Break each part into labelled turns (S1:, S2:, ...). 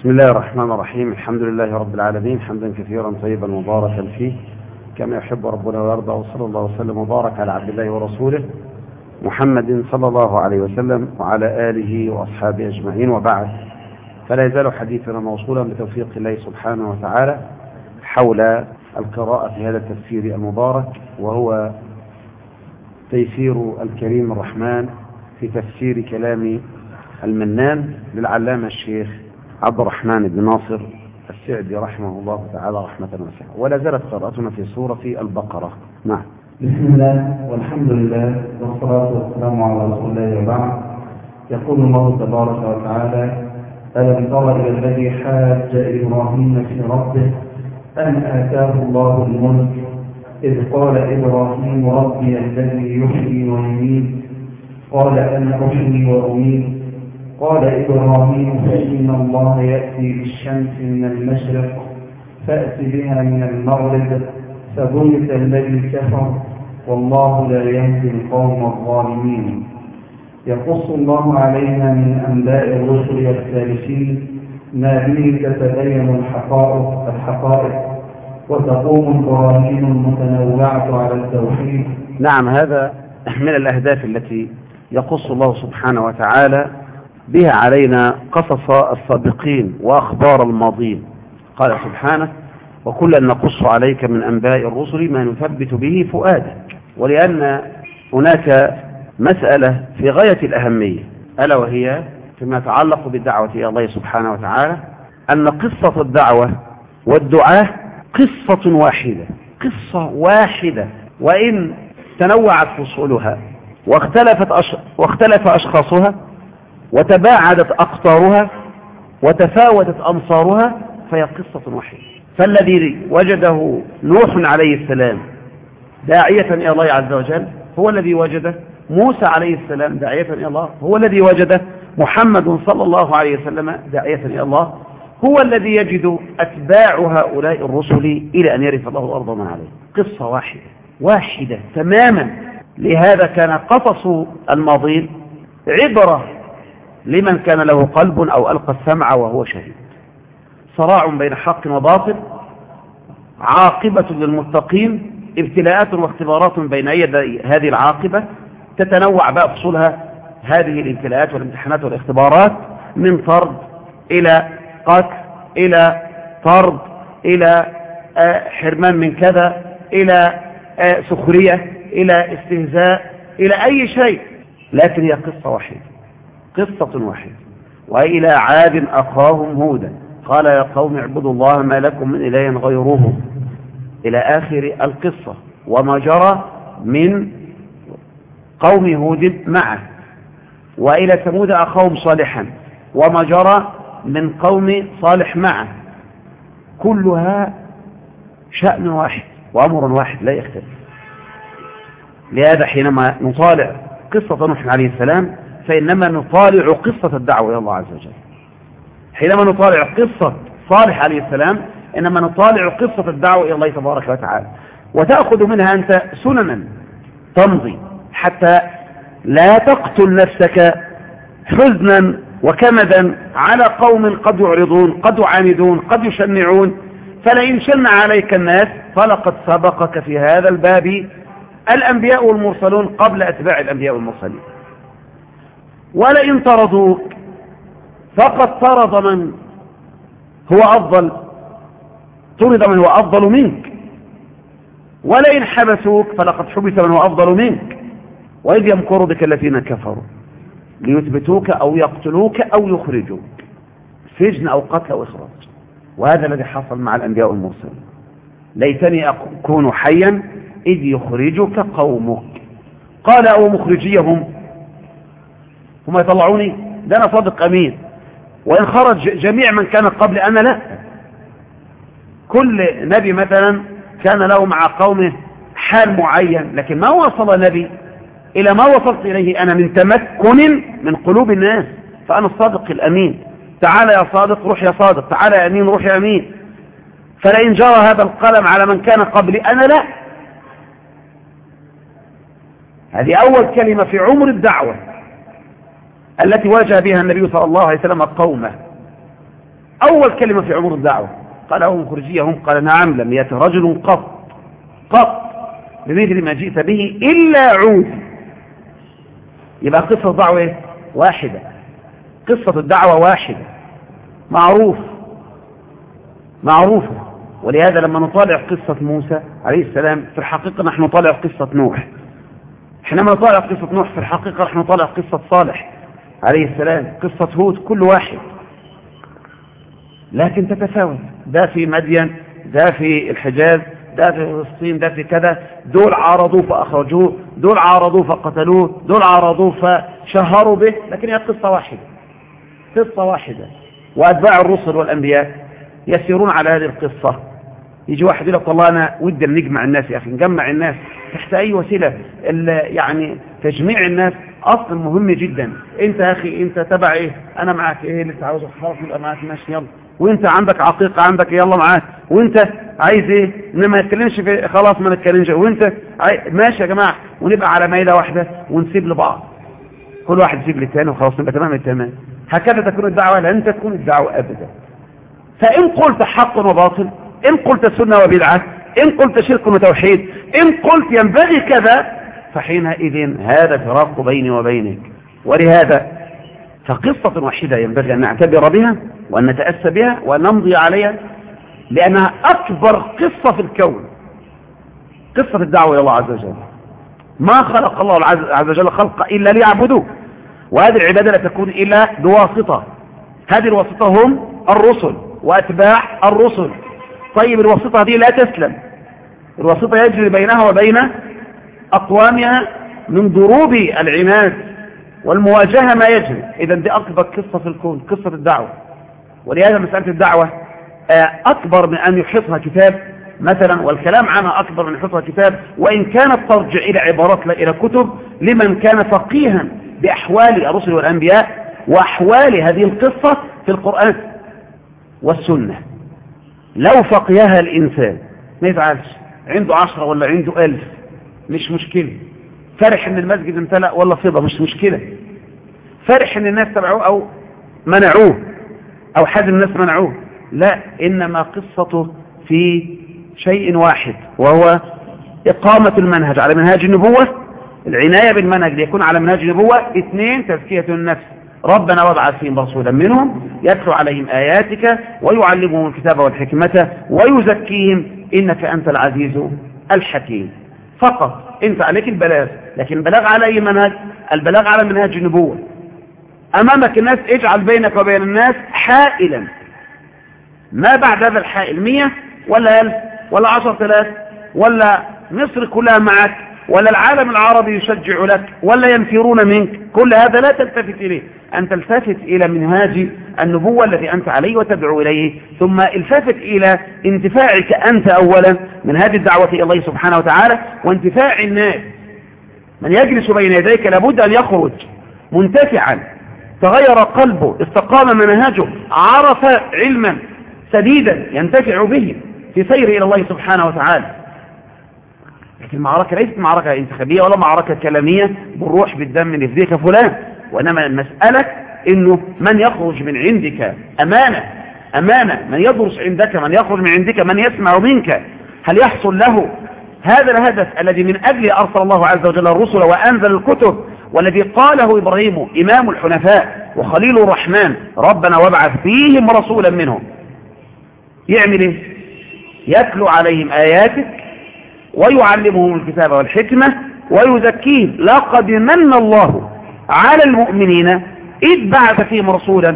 S1: بسم الله الرحمن الرحيم. الحمد لله رب العالمين. حمدا كثيرا طيبا مباركا فيه. كما يحب ربنا ويرضى. وصلى الله وسلم وبارك على عبد الله ورسوله محمد صلى الله عليه وسلم وعلى آله وأصحابه أجمعين. وبعد فلا يزال حديثنا موصولا بتوفيق الله سبحانه وتعالى حول القراءة في هذا التفسير المبارك وهو تيسير الكريم الرحمن في تفسير كلام المنان للعلامة الشيخ عبد الرحمن بن ناصر السعدي رحمه الله تعالى رحمة واسعة. ولا زالت قراءتنا في سورة البقرة. نعم.
S2: بسم الله والحمد لله والصلاة والسلام على رسول الله وبعد. يقول الله تبارك وتعالى ألم تر إلى الذي حاج إبراهيم في ربه أن آتاه الله الملك؟ إذ قال إبراهيم ربي الذي يحيي ويميت. قال أنا أحيي وأميت. قال إبراهيم فإن الله يأتي بالشمس من المشرق فأت بها من المغرب فبهت الذي كفر والله لا يهدي القوم الظالمين. يقص الله علينا من أنباء الرسل والثالثين ما به تتبين الحقائق الحقائق. وتقوم البراهين المتنوعة على التوحيد.
S1: نعم هذا من الأهداف التي يقص الله سبحانه وتعالى بها علينا قصص السابقين وأخبار الماضين. قال سبحانه وكلا نقص عليك من أنباء الرسل ما نثبت به فؤادك. ولأن هناك مسألة في غاية الأهمية ألا وهي فيما يتعلق بالدعوة إلى الله سبحانه وتعالى أن قصة الدعوة والدعاة قصة واحدة قصة واحدة. وإن تنوعت فصولها واختلفت أش... واختلف أشخاصها وتباعدت أقطارها وتفاوتت أمصارها فهي قصة واحدة فالذي وجده نوح عليه السلام داعية إلى الله عز وجل هو الذي وجده موسى عليه السلام داعية إلى الله هو الذي وجده محمد صلى الله عليه وسلم داعية إلى الله هو الذي يجد أتباع هؤلاء الرسل إلى أن يرث الله الأرض من عليه. قصة واحدة واحدة تماما. لهذا كان قصص الماضين عبرة لمن كان له قلب أو ألقى السمع وهو شهيد. صراع بين حق وباطل عاقبة للمتقين ابتلاءات واختبارات بين يدي هذه العاقبة تتنوع بقى فصولها هذه الابتلاءات والامتحانات والاختبارات من طرد إلى قتل إلى طرد إلى حرمان من كذا إلى سخرية إلى استهزاء إلى أي شيء. لكن هي قصة واحدة قصة واحدة. وإلى عاد أخاهم هودا. قال يا قوم اعبدوا الله ما لكم من إله غيره. إلى آخر القصة. وما جرى من قوم هود معه. وإلى ثمود أخاهم صالحا. وما جرى من قوم صالح معه. كلها شأن واحد وأمر واحد لا يختلف. لهذا حينما نطالع قصة نوح عليه السلام فإنما نطالع قصة الدعوة إلى الله عز وجل. حينما نطالع قصة صالح عليه السلام إنما نطالع قصة الدعوة إلى الله تبارك وتعالى. وتأخذ منها أنت سننا تمضي حتى لا تقتل نفسك حزنا وكمدا على قوم قد يعرضون قد يعاندون قد يشنعون. فلئن شنع عليك الناس فلقد سبقك في هذا الباب الأنبياء والمرسلون قبل أتباع الأنبياء والمرسلين. ولئن طردوك فقد طرد من هو أفضل طرد من هو أفضل منك. ولئن حبسوك فلقد حبس من هو أفضل منك. وإذ يمكر بك الذين كفروا ليثبتوك أو يقتلوك أو يخرجوك سجن أو قتل أو إخراج. وهذا الذي حصل مع الأنبياء والمرسلين. ليتني أكون حيا إذ يخرجك قومك. قال أو مخرجيهم هم يطلعوني ده أنا صادق أمين. وإن خرج جميع من كان قبل أنا لا. كل نبي مثلا كان له مع قومه حال معين لكن ما وصل نبي إلى ما وصلت إليه أنا من تمكن من قلوب الناس فأنا الصادق الأمين. تعال يا صادق روح يا صادق. تعال يا أمين روح يا أمين. فلئن جرى هذا القلم على من كان قبلي أنا لا. هذه أول كلمة في عمر الدعوة. التي واجه بها النبي صلى الله عليه وسلم قومه. أول كلمة في عمر الدعوة. قال هم خرجيهم قال نعم لم يأت رجل قط. قط. بمثل ما جئت به إلا عود. يبقى قصة الدعوة إيه؟ واحدة. قصة الدعوة واحدة. معروف. معروفة. ولهذا لما نطالع قصة موسى عليه السلام في الحقيقة نحن نطالع قصة نوح. حينما نطالع قصة نوح في الحقيقة نحن نطالع قصة صالح. عليه السلام قصة هود كل واحد. لكن تتفاوت. ده في مدين ده في الحجاز ده في فلسطين ده في كذا. دول عارضوه فأخرجوه دول عارضوه فقتلوه دول عارضوه فشهروا به لكن هي قصة واحدة. قصة واحدة. وأتباع الرسل والأنبياء يسيرون على هذه القصة. يجي واحد يقول لك والله أنا ودي نجمع الناس يا أخي نجمع الناس تحت أي وسيلة؟ يعني تجميع الناس أصل مهم جدا. أنت يا أخي أنت تبع إيه؟ أنا معك. إيه اللي أنت عاوزه خلاص نبقى معك ماشي يلا. وأنت عندك عقيقة عندك يلا معاك. وأنت عايز إيه؟ انما ما نتكلمش في خلاص ما نتكلمش. وأنت عاي... ماشي يا جماعة. ونبقى على ميلة واحدة ونسيب لبعض. كل واحد يسيب للتاني وخلاص نبقى تمام التمام. هكذا تكون الدعوة. لن تكون الدعوة ابدا. فإن قلت حق وباطل إن قلت سنة وبدعة إن قلت شرك وتوحيد إن قلت ينبغي كذا فحينئذ هذا فراق بيني وبينك. ولهذا فقصة واحدة ينبغي أن نعتبر بها وأن نتأسى بها وأن نمضي عليها لأنها أكبر قصة في الكون. قصة الدعوة إلى الله عز وجل. ما خلق الله عز وجل خلق إلا ليعبدوه. وهذه العبادة لا تكون إلا بواسطة. هذه الواسطة هم الرسل وأتباع الرسل. طيب الواسطة دي لا تسلم. الواسطة يجري بينها وبين أقوامها من ضروب العناد والمواجهة ما يجري. إذا دي أكبر قصة في الكون قصة الدعوة. ولهذا مسألة الدعوة آه، أكبر من أن يحيطها كتاب مثلا والكلام عنها أكبر من يحيطها كتاب وإن كانت ترجع إلى عبارات إلى كتب لمن كان فقيها بأحوال الرسل والأنبياء وأحوال هذه القصة في القرآن والسنة. لو فقيها الإنسان ما يفعلش؟ عنده عشرة ولا عنده ألف. مش مشكلة. فرح إن المسجد امتلأ ولا فضة مش مشكلة. فرح إن الناس تبعوه أو منعوه أو حد الناس منعوه. لا إنما قصته في شيء واحد وهو إقامة المنهج. على منهاج النبوة العناية بالمنهج ليكون على منهاج النبوة اثنين تزكية النفس. ربنا وابعث فيهم رسولا منهم يتلو عليهم آياتك ويعلمهم الكتاب والحكمة ويزكيهم. إنك أنت العزيز الحكيم. فقط. انت عليك البلاغ. لكن البلاغ على أي منهج؟ البلاغ على منهج النبوة. أمامك الناس اجعل بينك وبين الناس حائلا. ما بعد هذا الحائل؟ مية ولا ألف ولا عشر ثلاث ولا مصر كلها معك ولا العالم العربي يشجع لك ولا ينفرون منك. كل هذا لا تلتفت إليه. أن تلتفت إلى منهاج النبوة الذي أنت عليه وتدعو إليه. ثم التفت إلى انتفاعك أنت أولا. من هذه الدعوة إلى الله سبحانه وتعالى وانتفاع الناس. من يجلس بين يديك لابد أن يخرج منتفعا. تغير قلبه استقام منهجه عرف علما سديدا ينتفع به في سير إلى الله سبحانه وتعالى. لكن المعركة ليست معركة انتخابية ولا معركة كلامية بالروح بالدم نفذيك فلان. وإنما المسألة إنه من يخرج من عندك أمانة أمانة. من يدرس عندك من يخرج من عندك من يسمع منك. هل يحصل له هذا الهدف الذي من أجله أرسل الله عز وجل الرسل وأنزل الكتب والذي قاله إبراهيم إمام الحنفاء وخليل الرحمن ربنا وابعث فيهم رسولا منهم. يعمل إيه؟ يتلو عليهم آياتك ويعلمهم الكتاب والحكمة ويزكيهم. لقد من الله على المؤمنين إذ بعث فيهم رسولا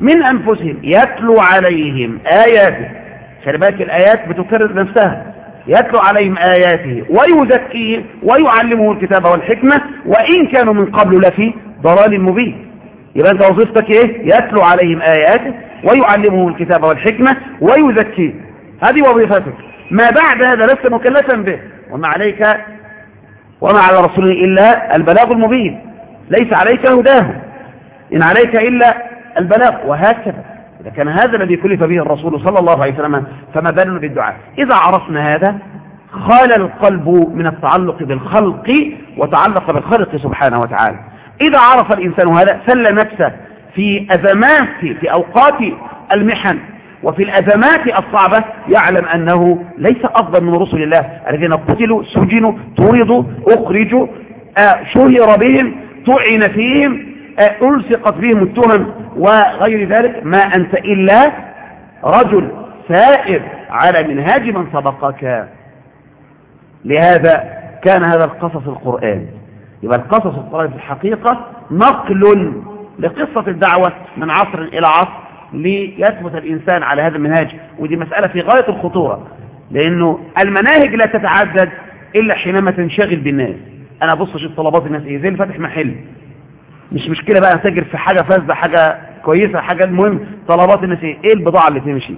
S1: من أنفسهم يتلو عليهم آياته. خلي الآيات بتكرر نفسها. يتلو عليهم آياته ويزكيهم ويعلمهم الكتاب والحكمة وإن كانوا من قبل لفي ضلال مبين. يبقى أنت وظيفتك إيه؟ يتلو عليهم آياته ويعلمهم الكتاب والحكمة ويزكيهم. هذه وظيفتك. ما بعد هذا لست مكلفا به. وما عليك وما على رسول إلا البلاغ المبين. ليس عليك هداه إن عليك إلا البلاغ. وهكذا. إذا كان هذا الذي كلف به الرسول صلى الله عليه وسلم فما بالنا بالدعاء. إذا عرفنا هذا خال القلب من التعلق بالخلق وتعلق بالخلق سبحانه وتعالى. إذا عرف الإنسان هذا سل نفسه في أزمات في أوقات المحن وفي الأزمات الصعبة يعلم أنه ليس أفضل من رسل الله الذين قتلوا سجنوا طردوا أخرجوا آه، شهر بهم طعن فيهم ألصقت بهم التهم وغير ذلك ما أنت إلا رجل سائر على منهاج من سبقك. لهذا كان هذا القصص القرآن. يبقى القصص القرآن في الحقيقة نقل لقصة الدعوة من عصر إلى عصر ليثبت الإنسان على هذا المنهاج. ودي مسألة في غاية الخطورة لأنه المناهج لا تتعدد إلا حينما تنشغل بالناس. أنا أبص أشوف طلبات الناس إيه؟ زي اللي فاتح محل. مش مشكلة بقى تجر في حاجة فاسدة حاجة كويسة حاجة المهم طلبات الناس إيه؟ إيه البضاعة اللي تمشي؟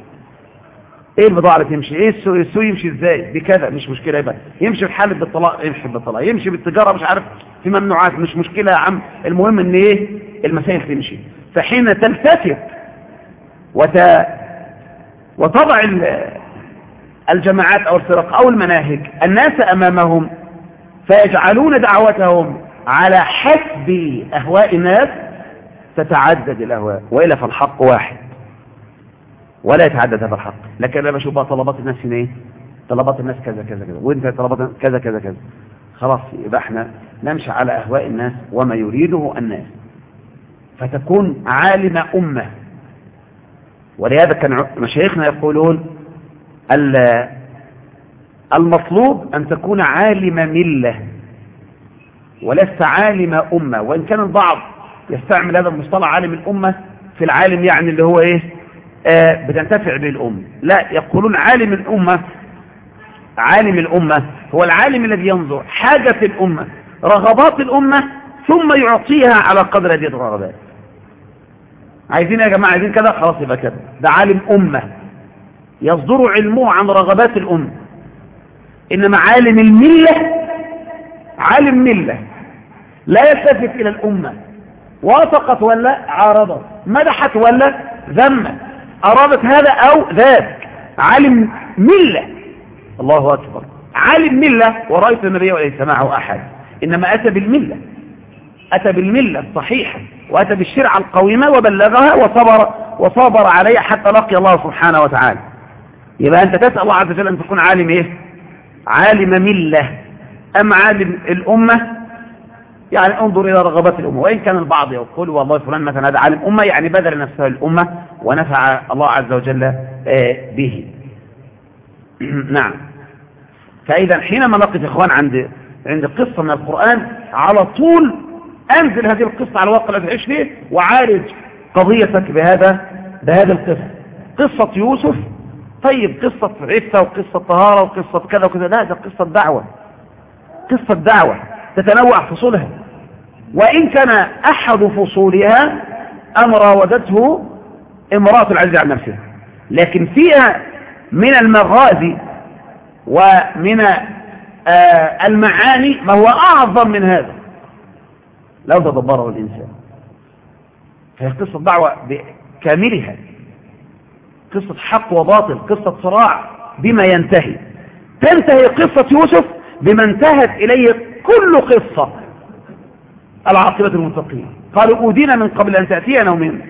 S1: إيه البضاعة اللي تمشي؟ إيه السوق, السوق يمشي إزاي؟ بكذا مش مشكلة يبقى. يمشي في حالة بالطلاق يمشي بالطلاق يمشي بالتجارة مش عارف في ممنوعات مش مشكلة يا عم. المهم إن إيه؟ المسائل تمشي. فحين تلتفت وت... وتضع الجماعات أو الفرق أو المناهج الناس أمامهم فيجعلون دعوتهم على حسب أهواء الناس تتعدد الأهواء وإلا فالحق واحد. ولا يتعدد هذا الحق. لكن أنا بشوف بقى طلبات الناس هنا إيه؟ طلبات الناس كذا كذا كذا. وإنت طلبات كذا كذا كذا. خلاص يبقى إحنا نمشي على أهواء الناس وما يريده الناس. فتكون عالم أمة. ولهذا كان مشايخنا يقولون المطلوب أن تكون عالم ملة. ولست عالم أمة. وإن كان البعض يستعمل هذا المصطلح عالم الأمة في العالم يعني اللي هو إيه؟ آه بتنتفع به الأمة. لا يقولون عالم الأمة عالم الأمة هو العالم الذي ينظر حاجة الأمة رغبات الأمة ثم يعطيها على قدر هذه الرغبات. عايزين يا جماعة عايزين كذا؟ خلاص يبقى كذا ده عالم أمة. يصدر علمه عن رغبات الأمة. إنما عالم الملة عالم ملة. لا يلتفت إلى الأمة. وافقت ولا عارضت. مدحت ولا ذمت. أرادت هذا أو ذاك. عالم ملة. الله أكبر. عالم ملة. ورأيت النبي وليس معه أحد. إنما أتى بالملة. أتى بالملة الصحيحة. وأتى بالشرع القويمة وبلغها وصبر وصبر عليها حتى لقي الله سبحانه وتعالى. يبقى أنت تسأل الله عز وجل أن تكون عالم إيه؟ عالم ملة. أم عالم الأمة؟ يعني انظر إلى رغبات الأمة. وإن كان البعض يقول والله فلان مثلا هذا عالم أمة يعني بذل نفسه الأمة ونفع الله عز وجل آه، به. نعم. فإذا حينما نقف إخوان عند عند قصة من القرآن على طول أنزل هذه القصة على الواقع الذي تعيش فيه وعالج قضيتك بهذا بهذا القصة قصة يوسف طيب قصة عفة وقصة طهارة وقصة كذا وكذا. لا ده قصة دعوة. قصة دعوة تتنوع فصولها. وإن كان أحد فصولها أن راودته امرأة العزيز عن نفسها. لكن فيها من المغازي ومن آه المعاني ما هو أعظم من هذا. لو تدبره الإنسان. فهي قصة دعوة بكاملها. قصة حق وباطل قصة صراع بما ينتهي. تنتهي قصة يوسف بما انتهت إليه كل قصة. العاقبة المتقين قالوا أودينا من قبل أن تأتينا ومن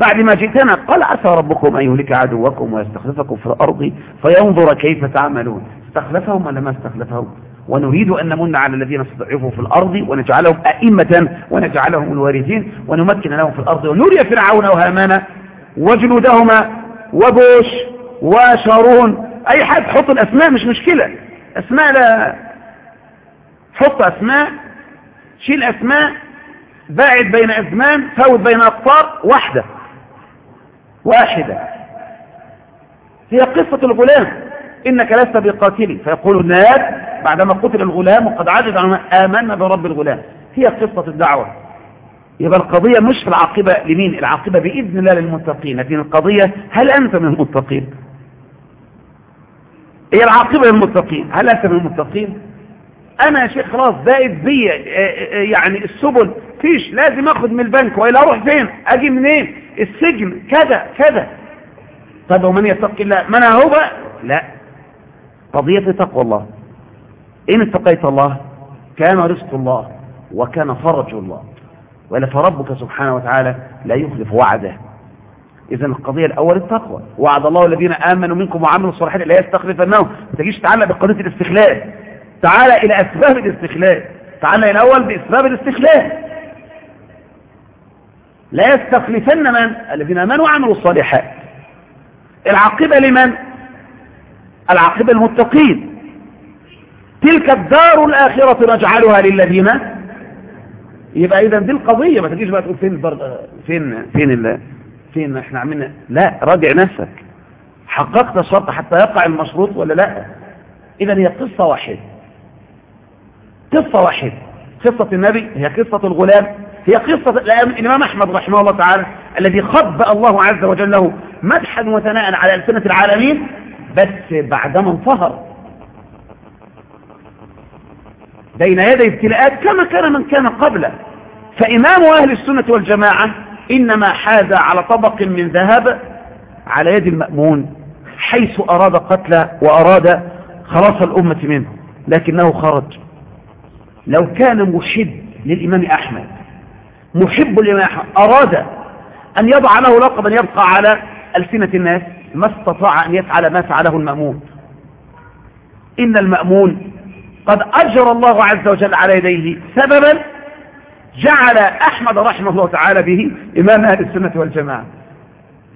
S1: بعد ما جئتنا. قال عسى ربكم أن يهلك عدوكم ويستخلفكم في الأرض فينظر كيف تعملون. استخلفهم ولا ما استخلفهم؟ ونريد أن نمن على الذين استضعفوا في الأرض ونجعلهم أئمة ونجعلهم الوارثين ونمكن لهم في الأرض. ونري فرعون وهامان وجنودهما وبوش وشارون أي حد حط الأسماء مش مشكلة. أسماء لا حط أسماء شيل أسماء باعد بين أزمان فوت بين أقطار واحدة. واحدة. هي قصة الغلام. إنك لست بقاتلي فيقول الناس بعدما قتل الغلام وقد عدد آمنا برب الغلام. هي قصة الدعوة. يبقى القضية مش في العاقبة لمين؟ العاقبة بإذن الله للمتقين. لكن القضية هل أنت من المتقين؟ هي العاقبة للمتقين. هل أنت من المتقين أنا يا شيخ خلاص زائد بي آه، آه، يعني السبل. فيش لازم اخد من البنك وإلا أروح فين؟ أجي منين؟ السجن كذا كذا. طب ومن يتقي الله؟ من هو لا. قضية تقوى الله. إن اتقيت الله كان رزق الله وكان فرج الله. ولا فربك سبحانه وتعالى لا يخلف وعده. إذا القضية الأول التقوى. وعد الله الذين آمنوا منكم وعملوا الصالحات لا يستخلفنهم. ما تجيش تعلق بقضية الاستخلاف تعال إلى أسباب الاستخلاف تعال الأول بأسباب الاستخلاف لا يستخلفن من؟ الذين آمنوا وعملوا الصالحات. العاقبة لمن؟ العاقبة المتقين تلك الدار الآخرة نجعلها للذين؟ يبقى إذا دي القضية. ما تجيش بقى تقول فين فين فين ال... فين إحنا عملنا. لا راجع نفسك. حققت الشرط حتى يقع المشروط ولا لا؟ إذا هي قصة واحدة. قصة واحدة. قصة النبي هي قصة الغلام. هي قصة الإمام أحمد رحمه الله تعالى الذي خبأ الله عز وجل له مدحا وثناء على ألسنة العالمين بس بعدما انفهر. بين يدي ابتلاءات كما كان من كان قبله. فإمام أهل السنة والجماعة إنما حاز على طبق من ذهب على يد المأمون حيث أراد قتله وأراد خلاص الأمة منه لكنه خرج. لو كان محب للإمام أحمد محب للإمام أحمد أراد أن يضع له لقبا يبقى على ألسنة الناس ما استطاع أن يفعل ما فعله المأمون. إن المأمون قد أجر الله عز وجل على يديه سببا جعل أحمد رحمه الله تعالى به إمام أهل السنة والجماعة.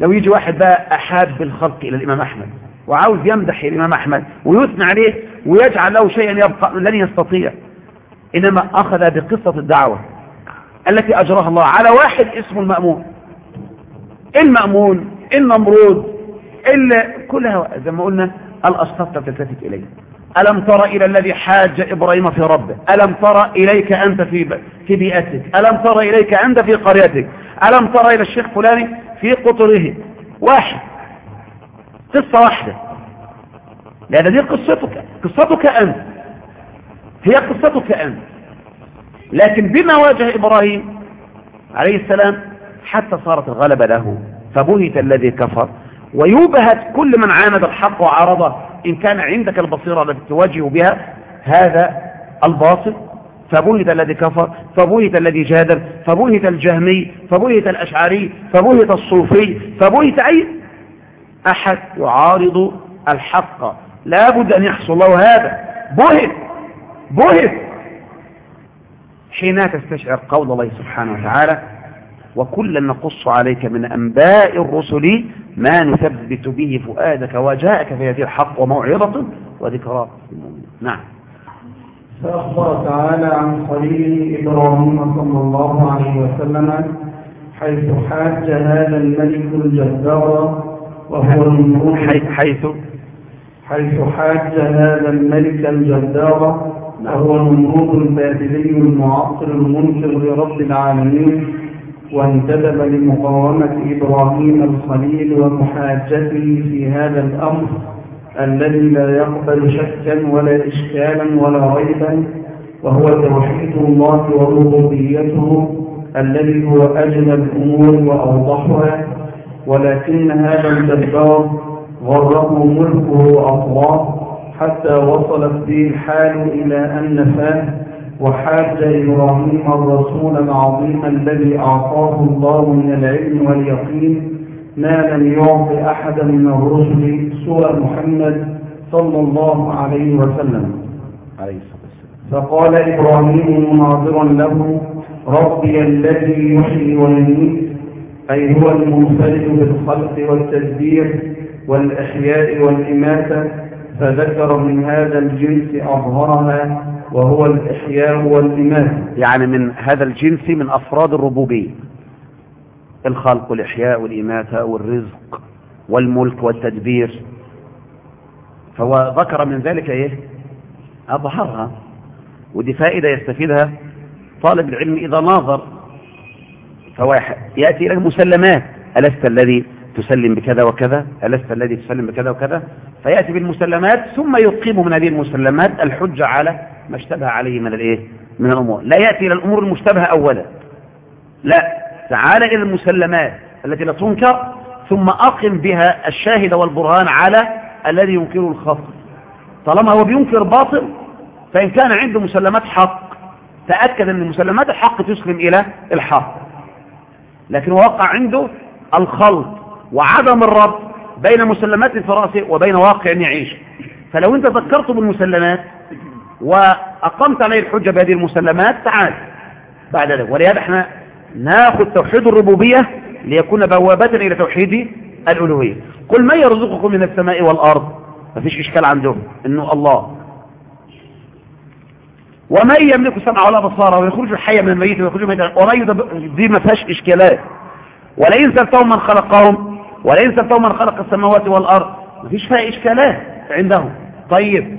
S1: لو يجي واحد بقى أحاب بالخلق إلى الإمام أحمد وعاوز يمدح الإمام أحمد ويثنى عليه ويجعل له شيئا يبقى لن يستطيع. إنما أخذ بقصة الدعوة التي أجرها الله على واحد اسمه المأمون. المأمون النمرود كلها زي ما قلنا الأشخاص تلتفت إليه. ألم تر إلى الذي حاج إبراهيم في ربه؟ ألم تر إليك أنت في في بيئتك؟ ألم تر إليك أنت في قريتك؟ ألم تر إلى الشيخ فلاني في قطره؟ واحد. قصة واحدة. لأن دي قصتك. قصتك أنت. هي قصتك أنت. لكن بما واجه إبراهيم عليه السلام حتى صارت الغلبة له. فبهت الذي كفر. ويوبهت كل من عاند الحق وعارضه إن كان عندك البصيرة التي تواجه بها هذا الباطل. فبهت الذي كفر فبهت الذي جادل فبهت الجهمي فبهت الأشعري فبهت الصوفي فبهت أي أحد يعارض الحق. لا بد أن يحصل له هذا. بهت بهت. حين تستشعر قول الله سبحانه وتعالى وكلا نقص عليك من أنباء الرسل ما نثبت به فؤادك وجاءك في هذه الحق وموعظة وذكرى نعم.
S2: فأخبر تعالى عن خليل إبراهيم صلى الله عليه وسلم حيث حاج هذا الملك الجبار وهو الملوك
S1: حيث
S2: حيث حاج هذا الملك الجبار وهو النمرود البابلي المعاصر المنكر لرب العالمين وانتدب لمقاومة إبراهيم الخليل ومحاجته في هذا الأمر الذي لا يقبل شكا ولا إشكالا ولا ريبا وهو توحيد الله وربوبيته الذي هو أجل الأمور وأوضحها. ولكن هذا الجبار غره ملكه وأطراه حتى وصلت به الحال إلى أن نفاه. وحاج إبراهيم الرسول العظيم الذي أعطاه الله من العلم واليقين ما لم يعط أحدا من الرسل سوى محمد صلى الله عليه وسلم. فقال إبراهيم مناظرا له ربي الذي يحيي ويميت أي هو المنفرد بالخلق والتدبير والإحياء والإماتة فذكر من هذا الجنس أظهرها وهو الإحياء والإماتة
S1: يعني من هذا الجنس من أفراد الربوبية. الخلق والإحياء والإماتة والرزق والملك والتدبير. فهو ذكر من ذلك إيه؟ أظهرها. ودي فائدة يستفيدها طالب العلم إذا ناظر. فهو يأتي إلى المسلمات. ألست الذي تسلم بكذا وكذا؟ ألست الذي تسلم بكذا وكذا؟ فيأتي بالمسلمات ثم يقيم من هذه المسلمات الحجة على ما اشتبه عليه من الإيه؟ من الأمور. لا يأتي إلى الأمور المشتبهة أولا. لا. تعال إلى المسلمات التي لا تنكر ثم أقم بها الشاهد والبرهان على الذي ينكره الخصم طالما هو بينكر باطل فإن كان عنده مسلمات حق تأكد أن مسلمات الحق تسلم إلى الحق. لكن وقع عنده الخلط وعدم الربط بين مسلمات رأسه وبين واقع يعيش. فلو أنت ذكرته بالمسلمات وأقمت عليه الحجة بهذه المسلمات تعال. بعد ذلك ولهذا إحنا نأخذ توحيد الربوبية ليكون بوابة إلى توحيد الألوهية. قل من يرزقكم من السماء والأرض؟ ما فيش إشكال عندهم إنه الله. ومن يملك السمع ولا بصار ويخرج الحي من الميت ويخرج الميت؟ ومن يدبر دي ما فيهاش إشكالات. ولئن سألتهم من خلقهم ولئن سألتهم من خلق السماوات والأرض ما فيش فيها إشكالات عندهم. طيب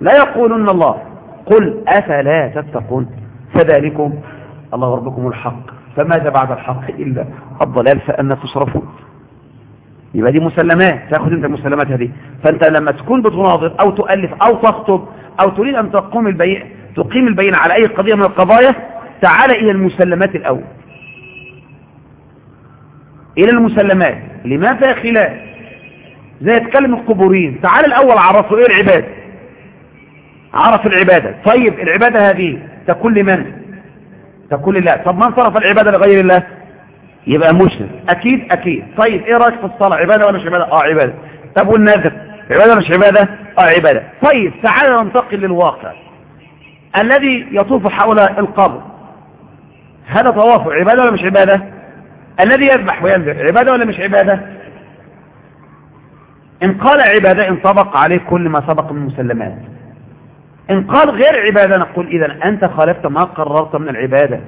S1: لا يقولون الله. قل أفلا تتقون؟ فذلكم الله ربكم الحق. فماذا بعد الحق إلا الضلال فأنا تصرفون. يبقى دي مسلمات. تاخذ انت المسلمات هذه. فأنت لما تكون بتناظر أو تؤلف أو تخطب أو تريد أن تقوم البيع تقيم البينة على أي قضية من القضايا تعال إلى المسلمات الأول. إلى المسلمات. لما فيها خلاف؟ زي يتكلم القبورين تعال الأول عرفوا إيه العبادة. عرف العبادة. طيب العبادة هذه تكون لمن؟ تكون لله. طب من صرف العبادة لغير الله؟ يبقى مشرك. أكيد أكيد. طيب إيه رأيك في الصلاة؟ عبادة ولا مش عبادة؟ آه عبادة. طب والنذر؟ عبادة مش عبادة؟ آه عبادة. طيب تعالى ننتقل للواقع. الذي يطوف حول القبر. هذا طواف. عبادة ولا مش عبادة؟ الذي يذبح وينذر. عبادة ولا مش عبادة؟ إن قال عبادة انطبق عليه كل ما سبق من المسلمات إن قال غير عبادة نقول اذا أنت خالفت ما قررت من العبادة.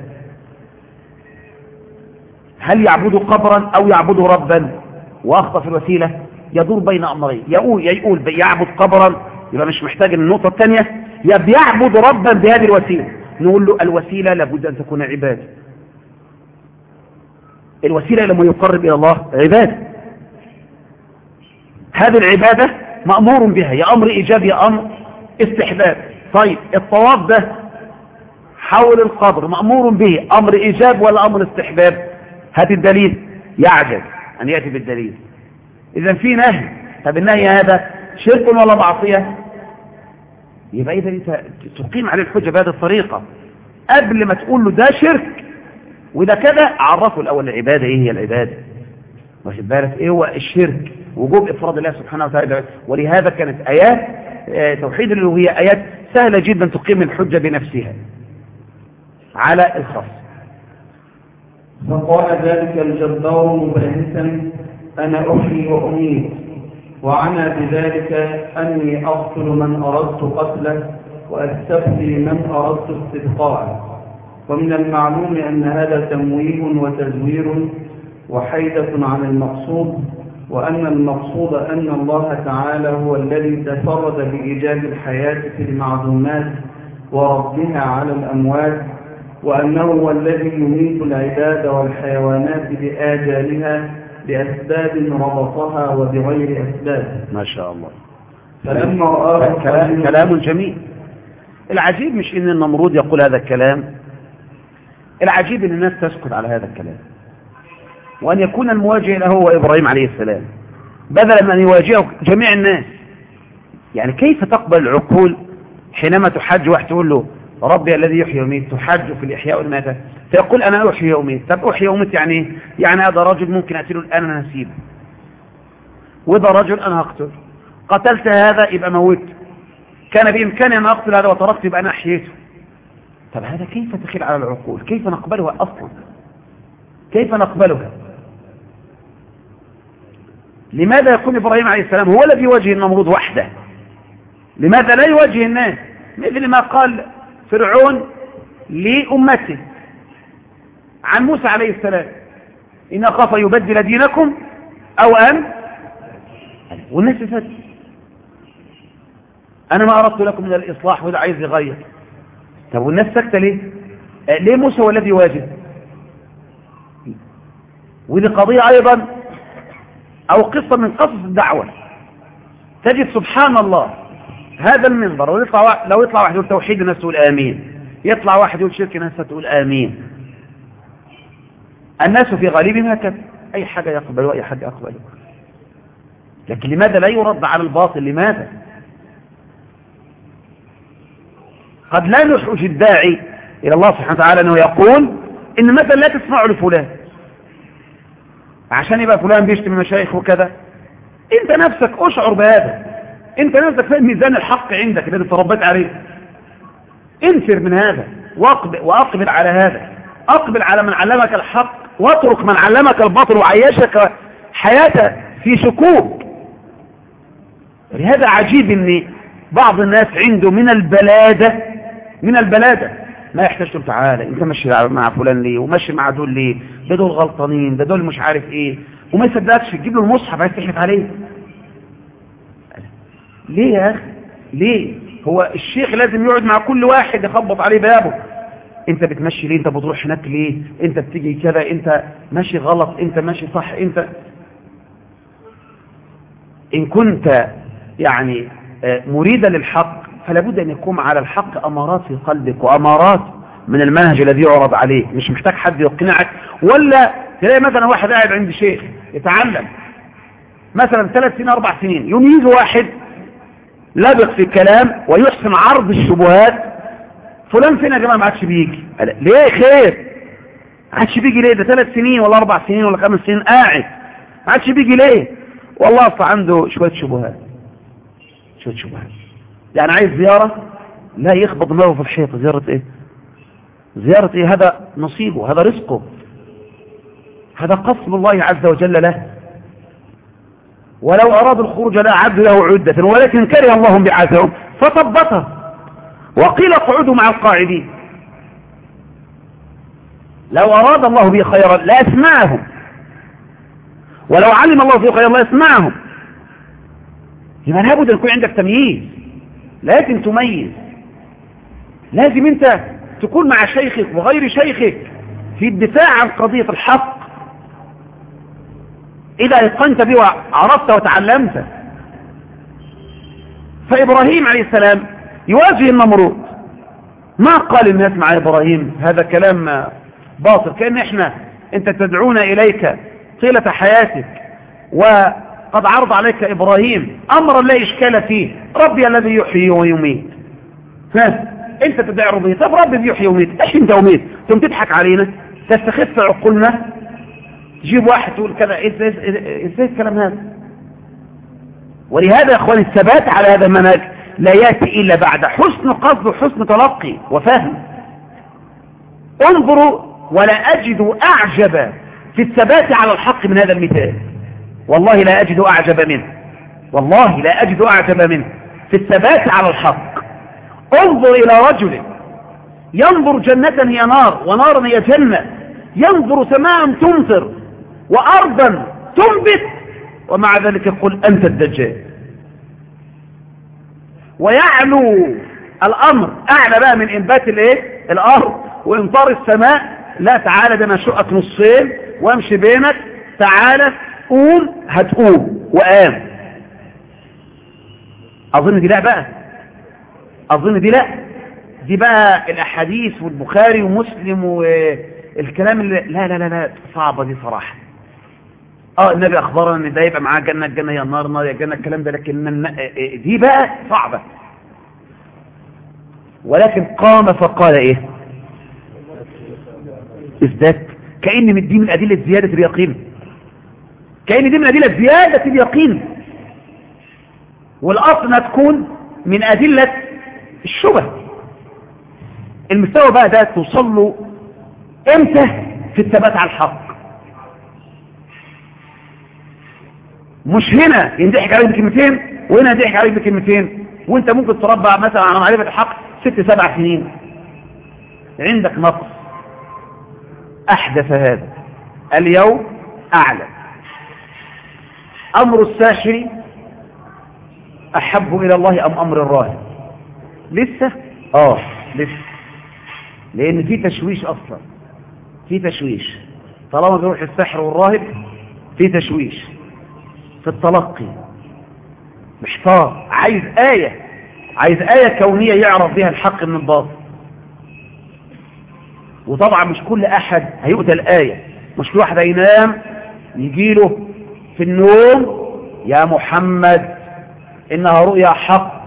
S1: هل يعبد قبرا أو يعبد ربا؟ وأخطأ في الوسيلة يدور بين أمرين. يقول يقول يعبد قبرا يبقى مش محتاج النقطة الثانية. يا بيعبد ربا بهذه الوسيلة. نقول له الوسيلة لابد أن تكون عبادة. الوسيلة لما يقرب إلى الله عبادة. هذه العبادة مأمور بها. يا أمر إيجاب يا أمر استحباب. طيب الطواف ده حول القبر مأمور به أمر إيجاب ولا أمر استحباب؟ هات الدليل يعجز أن يأتي بالدليل. إذا في نهي. طب النهي هذا شرك ولا معصية؟ يبقى إذا تقيم عليه الحجة بهذه الطريقة. قبل ما تقول له ده شرك وده كده عرفه الأول العبادة. إيه هي العبادة؟ واخد بالك؟ إيه هو الشرك؟ وجوب إفراد الله سبحانه وتعالى. ولهذا كانت آيات توحيد الألوهية آيات سهلة جدا تقيم الحجة بنفسها. على الخاص.
S2: فقال ذلك الجبار مباهتا أنا أحيي وأميت. وعنى بذلك أني أقتل من أردت قتله وأستفتي من أردت استبقاءه. ومن المعلوم أن هذا تمويه وتزوير وحيدة عن المقصود. وأن المقصود أن الله تعالى هو الذي تفرد بإيجاد الحياة في المعلومات وربها على الأموات وأنه هو الذي يميت العباد والحيوانات بآجالها بأسباب ربطها وبغير أسباب.
S1: ما شاء الله.
S2: فلما رآه
S1: كلام, كلام جميل. العجيب مش إن النمرود يقول هذا الكلام العجيب إن الناس تسكت على هذا الكلام. وأن يكون المواجه له هو إبراهيم عليه السلام. بدلا من أن يواجهه جميع الناس. يعني كيف تقبل العقول حينما تحج واحد تقول له ربي الذي يحيي ويميت تحج في الإحياء والماتة فيقول أنا أحيي وأميت. طب أحيي وأميت يعني إيه؟ يعني هذا رجل ممكن أقتله الآن أنا نسيبه. وده رجل أنا هقتل قتلت هذا يبقى موت. كان بإمكاني أن أقتل هذا وتركت يبقى أنا أحييته. طب هذا كيف تخيل على العقول؟ كيف نقبلها أصلا؟ كيف نقبلها؟ لماذا يكون إبراهيم عليه السلام هو الذي يواجه النمرود وحده؟ لماذا لا يواجه الناس؟ مثل ما قال فرعون لأمته عن موسى عليه السلام إن أخاف يبدل دينكم أو أن والناس فتح أنا ما أردت لكم من الإصلاح وإذا عايز يغير طب والناس سكتة ليه؟ ليه موسى هو الذي يواجه؟ ودي قضية أيضا أو قصة من قصص الدعوة. تجد سبحان الله هذا المنبر لو يطلع لو يطلع واحد يقول توحيد الناس تقول آمين. يطلع واحد يقول شرك الناس تقول آمين. الناس في غالبهم هكذا. أي حاجة يقبلوا أي حاجة يقبلوا لكن لماذا لا يرد على الباطل؟ لماذا؟ قد لا يحوج الداعي إلى الله سبحانه وتعالى أنه يقول إن مثلا لا تسمعوا لفلان. عشان يبقى فلان بيشتم المشايخ وكذا. انت نفسك اشعر بهذا. انت نفسك فاهم ميزان الحق عندك اللي تربيت عليه. انفر من هذا واقبل, واقبل على هذا. اقبل على من علمك الحق واترك من علمك الباطل وعيشك حياة في شكوك. لهذا عجيب ان بعض الناس عنده من البلادة من البلادة ما يحتاج تقول تعالى انت ماشي مع فلان ليه؟ وماشي مع دول ليه؟ ده دول غلطانين ده دول مش عارف إيه. وما يصدقكش تجيب له المصحف عايز تحلف عليه. ليه يا أخي؟ ليه؟ هو الشيخ لازم يقعد مع كل واحد يخبط عليه بابه. انت بتمشي ليه؟ انت بتروح هناك ليه؟ انت بتيجي كذا انت ماشي غلط انت ماشي صح انت إن كنت يعني مريدا للحق فلا بد أن يكون على الحق أمارات في قلبك وأمارات من المنهج الذي يعرض عليه. مش محتاج حد يقنعك. ولا تلاقي مثلا واحد قاعد عند شيخ يتعلم. مثلا ثلاث سنين أربع سنين. يوم يجي واحد لبق في الكلام ويحسن عرض الشبهات. فلان فين يا جماعة؟ ما عادش بيجي. ليه خير؟ ما عادش بيجي ليه؟ ده ثلاث سنين ولا أربع سنين ولا خمس سنين قاعد. ما عادش بيجي ليه؟ والله أصلا عنده شوية شبهات. شوية شبهات. يعني عايز زيارة؟ لا يخبط دماغه في الحيط زيارة إيه؟ زيارة إيه؟ هذا نصيبه هذا رزقه. هذا قسم الله عز وجل له. ولو أرادوا الخروج لا عد له عدة ولكن كره الله بعاثهم فثبته. وقيل اقعدوا مع القاعدين. لو أراد الله به خيرا لأسمعهم ولو علم الله فيه خيرا لأسمعهم لمن لابد أن يكون عندك تمييز. لازم تميز. لازم أنت تكون مع شيخك وغير شيخك في الدفاع عن قضية الحق. إذا أتقنت به وعرفت وتعلمت. فإبراهيم عليه السلام يواجه النمرود. ما قال الناس مع إبراهيم هذا كلام باطل؟ كأن إحنا أنت تدعونا إليك طيلة حياتك. وقد عرض عليك إبراهيم أمرا لا إشكال فيه. ربي الذي يحيي ويميت. فأنت تدعي ربي. طب ربي بيحيي ويميت. إيش أنت وميت؟ ثم تضحك علينا. تستخف عقولنا. تجيب واحد تقول كذا. إزاي الكلام هذا. ولهذا يا إخواني الثبات على هذا المنهج لا يأتي إلا بعد حسن قصد وحسن تلقي وفهم. انظروا ولا اجد أعجب في الثبات على الحق من هذا المثال. والله لا أجد أعجب منه. والله لا أجد أعجب منه. في الثبات على الحق. انظر إلى رجل ينظر جنة هي نار ونارا هي جنة. ينظر سماء تمطر وأرضا تنبت. ومع ذلك يقول أنت الدجال. ويعلو الأمر. أعلى بقى من إنبات الإيه؟ الأرض. وإمطار السماء. لا تعالى ده أنا شقك نصين. وامشي بينك. تعالى قوم هتقوم وقام. أظن دي لا بقى. أظن دي لا. دي بقى الأحاديث والبخاري ومسلم والكلام اللي لا لا لا لا صعبة دي صراحة. آه النبي أخبرنا إن ده يبقى معاه جنة الجنة هي النار النار هي الجنة الكلام ده لكن دي بقى صعبة. ولكن قام فقال إيه؟ ازداد كأن من دي من أدلة زيادة اليقين. كأن دي من أدلة زيادة اليقين. والأصل إنها تكون من أدلة الشبه. المستوى بقى ده توصل له إمتى في الثبات على الحق؟ مش هنا. ينضحك عليك بكلمتين وهنا ينضحك عليك بكلمتين. وأنت ممكن تربع مثلا على معرفة الحق ست سبع سنين. عندك نقص أحدث هذا. اليوم اعلى أمر الساحر احب إلى الله أم أمر الراهب لسه؟ آه لسه. لأن في تشويش أصلا. في تشويش. طالما بيروح السحر والراهب في تشويش. في التلقي. محتار. عايز آية. عايز آية كونية يعرف بها الحق من الباطل. وطبعا مش كل أحد هيؤتى الآية. مش كل واحد هينام يجيله في النوم يا محمد إنها رؤيا حق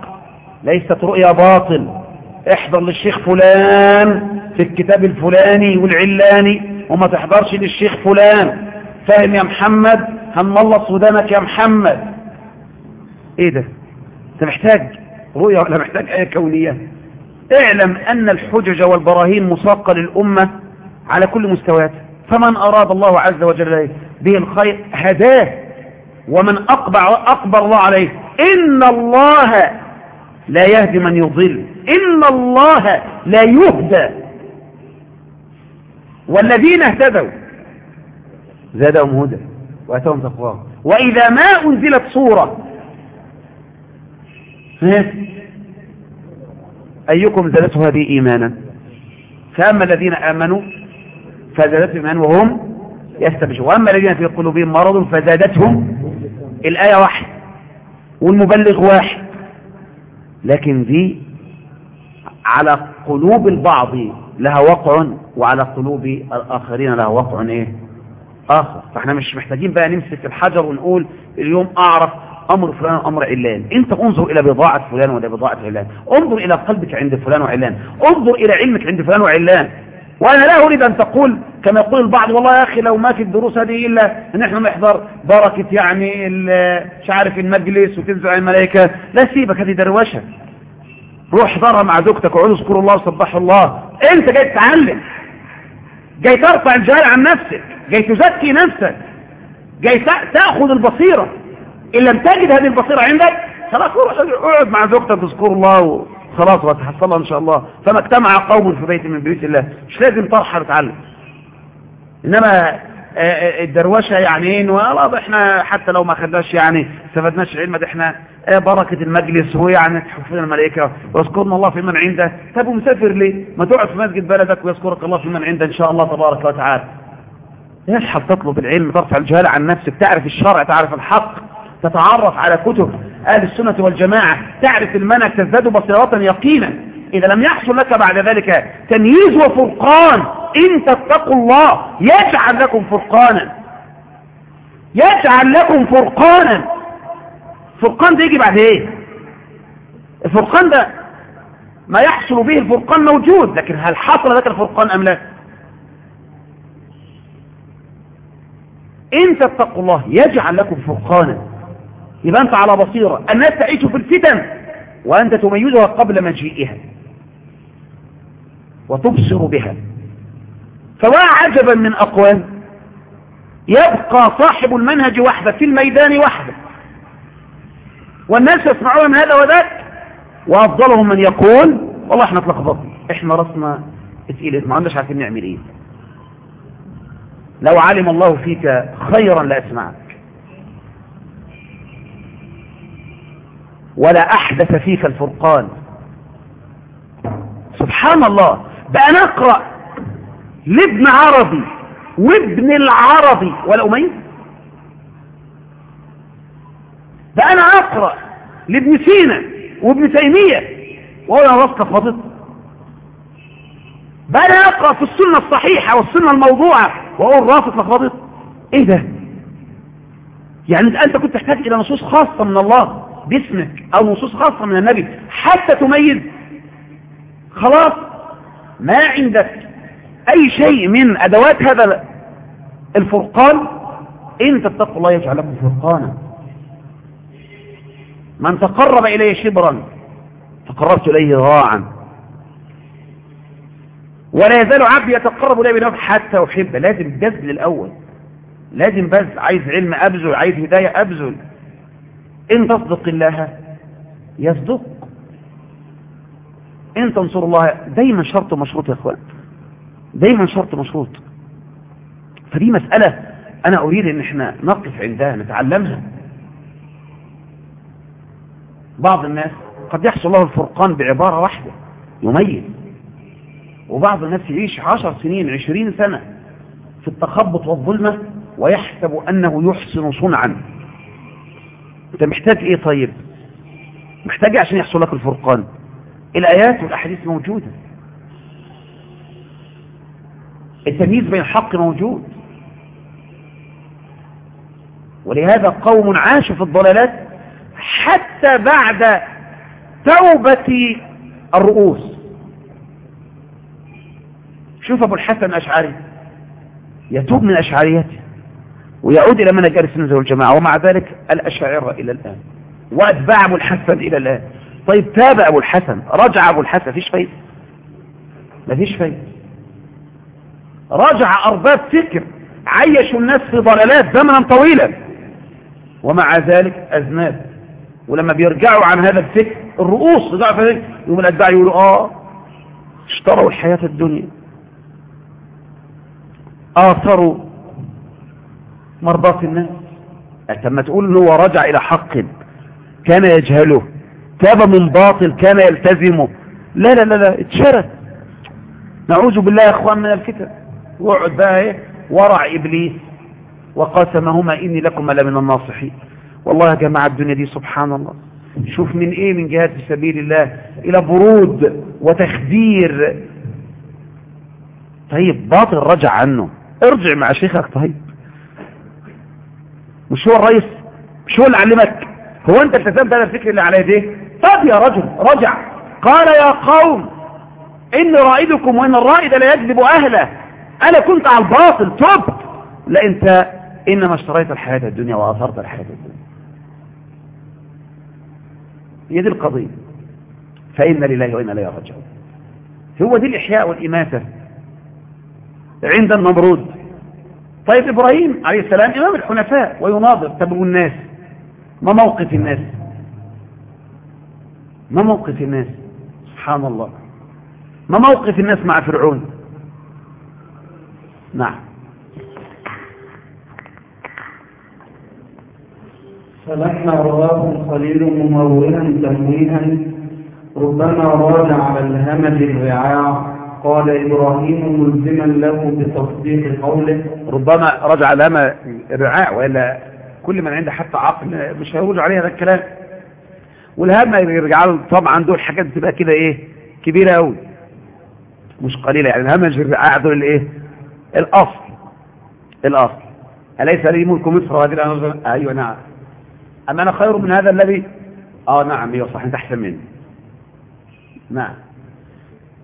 S1: ليست رؤيا باطل. احضر للشيخ فلان في الكتاب الفلاني والعلاني وما تحضرش للشيخ فلان. فاهم يا محمد؟ الله صدامك يا محمد. إيه ده؟ أنت محتاج رؤية ولا محتاج آية كونية؟ اعلم أن الحجج والبراهين مساقة للأمة على كل مستويات. فمن أراد الله عز وجل به الخير هداه ومن أقبع أقبل الله عليه. إن الله لا يهدي من يضل. إن الله لا يهدى. والذين اهتدوا زادهم هدى وأتهم تقواه وإذا ما أنزلت صورة أيكم زادته هذه إيمانا؟ فأما الذين آمنوا فزادتهم إيمانا وهم يستبشرون وأما الذين في قلوبهم مرض فزادتهم الآية واحد والمبلغ واحد. لكن دي على قلوب البعض لها وقع وعلى قلوب الآخرين لها وقع إيه؟ آخر. فإحنا مش محتاجين بقى نمسك الحجر ونقول اليوم أعرف أمر فلان أمر علان. أنت انظر إلى بضاعة فلان ولا بضاعة علان. انظر إلى قلبك عند فلان وعلان. انظر إلى علمك عند فلان وعلان. وأنا لا أريد أن تقول كما يقول البعض والله يا أخي لو ما في الدروس هذه إلا أن إحنا نحضر بركة يعني مش عارف المجلس وتنزل الملائكة. لا سيبك هذه دروشة روح احضرها مع زوجتك وقول اذكر الله وصبح الله. انت جاي تتعلم. جاي ترفع الجهال عن نفسك. جاي تزكي نفسك. جاي تأخذ البصيرة. إن لم تجد هذه البصيرة عندك خلاص اقعد مع زوجتك تذكر الله. وخلاص وتحصلها إن شاء الله. فما اجتمع قوم في بيت من بيوت الله. مش لازم ترحل وتعلم إنما الدروشة يعني إيه؟ والله إحنا حتى لو ما خدناش يعني استفدناش العلم ده إحنا بركة المجلس هو يعني تحفظنا الملائكة. واذكرنا الله في من عنده. طب ومسافر ليه؟ ما تقعد في مسجد بلدك ويذكرك الله في من عنده إن شاء الله تبارك وتعالى. يلحظ تطلب العلم؟ ترفع الجهال عن نفسك تعرف الشرع تعرف الحق تتعرف على كتب. أهل السنة والجماعة تعرف المنهج تزداد بصيرة يقينا. إذا لم يحصل لك بعد ذلك تمييز وفرقان. إن تتقوا الله يجعل لكم فرقانا. يجعل لكم فرقانا. فرقان ده يجي بعد إيه؟ الفرقان ده ما يحصل به الفرقان موجود لكن هل حصل لك الفرقان أم لا؟ إن تتقوا الله يجعل لكم فرقانا. يبقى أنت على بصيرة. الناس تعيش في الفتن وأنت تميزها قبل مجيئها. وتبصر بها. فوا عجبا من أقوال؟ يبقى صاحب المنهج وحده في الميدان وحده. والناس يسمعون من هذا وذاك وأفضلهم من يقول والله إحنا اتلخبطنا إحنا رسنا تقيل. ما عندناش عارفين نعمل إيه. لو علم الله فيك خيرا لأسمعك ولا أحدث فيك الفرقان. سبحان الله بقى نقرأ لابن عربي وابن العربي. ولا أميز بقى أنا أقرأ لابن سينا وابن تيمية. وأنا راسك فاضت بقى أنا أقرأ في السنة الصحيحة والسنة الموضوعة وأقول راسك لخبطت إيه ده؟ يعني أنت كنت تحتاج إلى نصوص خاصة من الله. باسمك أو نصوص خاصة من النبي حتى تميز. خلاص ما عندك أي شيء من أدوات هذا الفرقان. إن تتقوا الله يجعل لكم فرقانا. من تقرب إليه شبرا تقربت إليه ذراعا ولا يزال عبد يتقرب إليه بنفسه حتى أحبه. لازم الجذب الأول. لازم بس عايز علم أبذل عايز هداية أبذل. إن تصدق الله يصدق. إن تنصر الله دايما شرط مشروط يا أخوان. دايما شرط مشروط. فدي مسألة أنا أريد أن إحنا نقف عندها نتعلمها. بعض الناس قد يحصل له الفرقان بعبارة واحدة يميز. وبعض الناس يعيش عشر سنين عشرين سنة في التخبط والظلمة ويحسب أنه يحسن صنعا. أنت محتاج إيه طيب؟ محتاج عشان يحصل لك الفرقان. الآيات والأحاديث موجودة. التمييز بين الحق موجود. ولهذا قوم عاشوا في الضلالات حتى بعد توبة الرؤوس. شوف أبو الحسن الأشعري يتوب من أشعريته. ويعود إلى منهج أهل السنة والجماعة ومع ذلك الأشاعرة إلى الآن وأتباع أبو الحسن إلى الآن. طيب تاب أبو الحسن رجع أبو الحسن فيش فايدة. مفيش فايدة. رجع أرباب فكر عيشوا الناس في ضلالات زمنا طويلا. ومع ذلك أذناب ولما بيرجعوا عن هذا الفكر الرؤوس في يوم الأتباع يقولوا آه اشتروا الحياة الدنيا. آثروا مرضات الناس. لما تقول هو رجع إلى حق كان يجهله تاب من باطل كان يلتزمه. لا لا لا لا اتشرت نعوذ بالله يا إخوان من الفتن. واقعد بقى إيه؟ ورع إبليس وقاسمهما إني لكم لمن الناصحين. والله يا جماعة الدنيا دي سبحان الله شوف من إيه؟ من جهاد في سبيل الله. إلى برود وتخدير. طيب باطل رجع عنه. ارجع مع شيخك. طيب مش هو الرئيس؟ مش هو اللي علمك؟ هو انت التزمت هذا الفكر اللي على يديه طب يا رجل رجع. قال يا قوم إن رائدكم وإن الرائد لا يجذب أهله. أنا كنت على الباطل تبت. لا أنت إنما اشتريت الحياة الدنيا وأثرت الحياة الدنيا. هي دي القضية. فإن لله وإن إليه راجعون. هو دي الإحياء والإماتة عند النمرود. طيب إبراهيم عليه السلام إمام الحنفاء ويناظر تبعوا الناس. ما موقف الناس؟ ما موقف الناس؟ سبحان الله. ما موقف الناس مع فرعون؟ نعم.
S2: فلما رآه خليل مموها تمويها ربما راد على الهمج الرعاع. قال إبراهيم ملزما له بتصديق قوله.
S1: ربما رجع لما الرعاع وإلا كل من عنده حتى عقل مش هيرجع عليه هذا الكلام. والهم يرجع له طبعا دول حاجات بتبقى كده إيه؟ كبيرة قوي مش قليلة يعني الهمج الرعاع دول الايه الأصل. الأصل. أليس لي ملك مصر وهذه الأنظر أيوة نعم. أما أنا خير من هذا الذي؟ آه نعم أيوه صح أنت أحسن مني. نعم.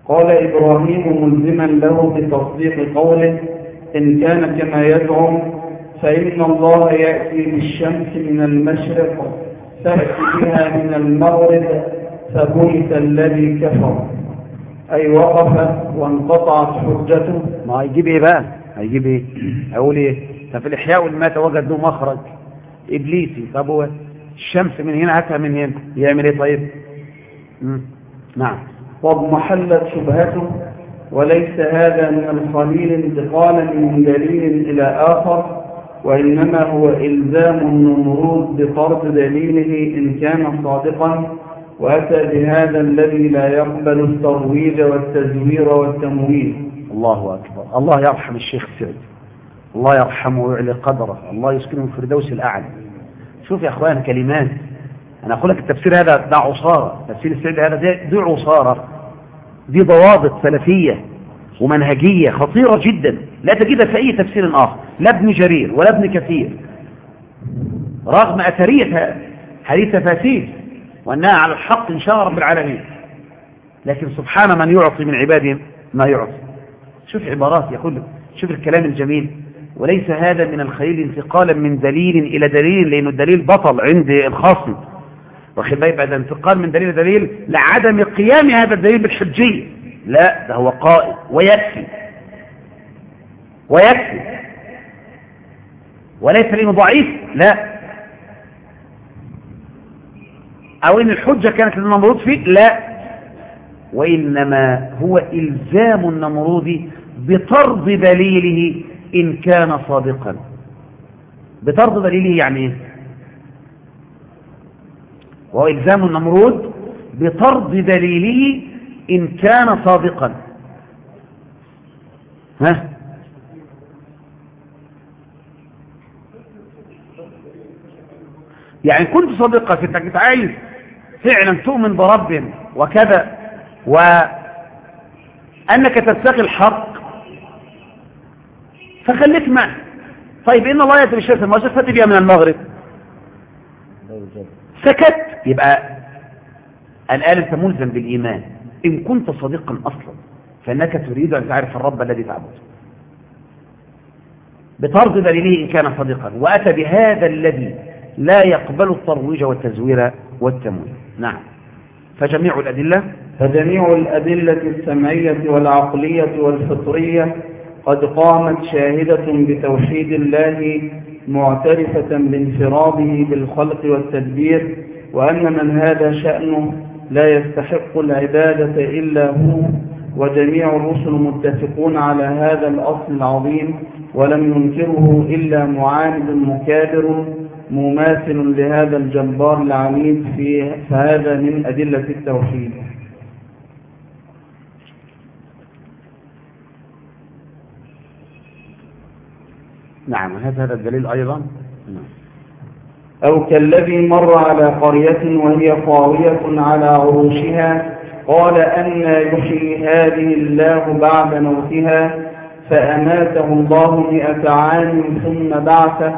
S2: قال إبراهيم ملزما له بتصديق قوله إن كان كما يزعم فإن الله يأتي بالشمس من المشرق تأتي بها من المغرب فبهت الذي كفر. أي وقف وانقطعت حجته.
S1: ما هيجيب إيه بقى هيجيب إيه هيقول إيه؟ ففي الإحياء والمات وجد له مخرج. إبليسي. طب هو الشمس من هنا هاتها من هنا. يعمل إيه طيب؟ مم. نعم.
S2: واضمحلت شبهته وليس هذا من الخليل انتقالا من دليل إلى آخر وإنما هو إلزام النمرود بطرد دليله إن كان صادقا وأتى بهذا الذي لا يقبل الترويج والتزوير والتمويل.
S1: الله أكبر. الله يرحم الشيخ سعد الله يرحمه ويعلي قدره. الله يسكنه في الفردوس الأعلى. شوف يا أخوان كلمات أنا أقول لك التفسير هذا ده عصارة. تفسير السعد هذا دي, عصارة. دي ضوابط سلفية ومنهجية خطيرة جدا. لا تجدها في أي تفسير آخر. لا ابن جرير ولا ابن كثير. رغم أثرية هذه التفاسير وأنها على الحق إن شاء رب العالمين. لكن سبحان من يعطي من عباده ما يعطي. شوف عبارات يقول شوف الكلام الجميل. وليس هذا من الخليل انتقالا من دليل إلى دليل لأنه الدليل بطل عند الخاصم. واخد بعد انتقال من دليل لدليل لعدم قيام هذا الدليل بالحجية لا ده هو قائم ويكفي. ويكفي. وليس لأنه ضعيف لا. أو إن الحجة كانت للنمرود فيه لا. وإنما هو إلزام النمرود بطرد دليله إن كان صادقا. بطرد دليله يعني إيه؟ وهو إلزام النمرود بطرد دليله إن كان صادقا. ها؟ يعني كنت صادقا في إنك عايز فعلا تؤمن برب وكذا وأنك تتقي الحق فخليك معه طيب إن الله يأتي بالشمس المشرق فأتي بها من المغرب؟ سكت. يبقى الآن أنت ملزم بالإيمان. إن كنت صديقا أصلا فإنك تريد أن تعرف الرب الذي تعبده بطرد دليله إن كان صادقا وأتى بهذا الذي لا يقبل الترويج والتزوير والتمويل. نعم. فجميع الأدلة؟
S2: فجميع الأدلة السمعية والعقلية والفطرية قد قامت شاهدة بتوحيد الله معترفة بانفراده بالخلق والتدبير وأن من هذا شأنه لا يستحق العبادة إلا هو وجميع الرسل متفقون على هذا الأصل العظيم ولم ينكره إلا معاند مكابر مماثل لهذا الجبار العنيد في فهذا من أدلة التوحيد
S1: نعم هذا الدليل أيضا.
S2: أو كالذي مر على قرية وهي خاوية على عروشها قال أن يحيي هذه الله بعد موتها فأماته الله مئة عام ثم بعثه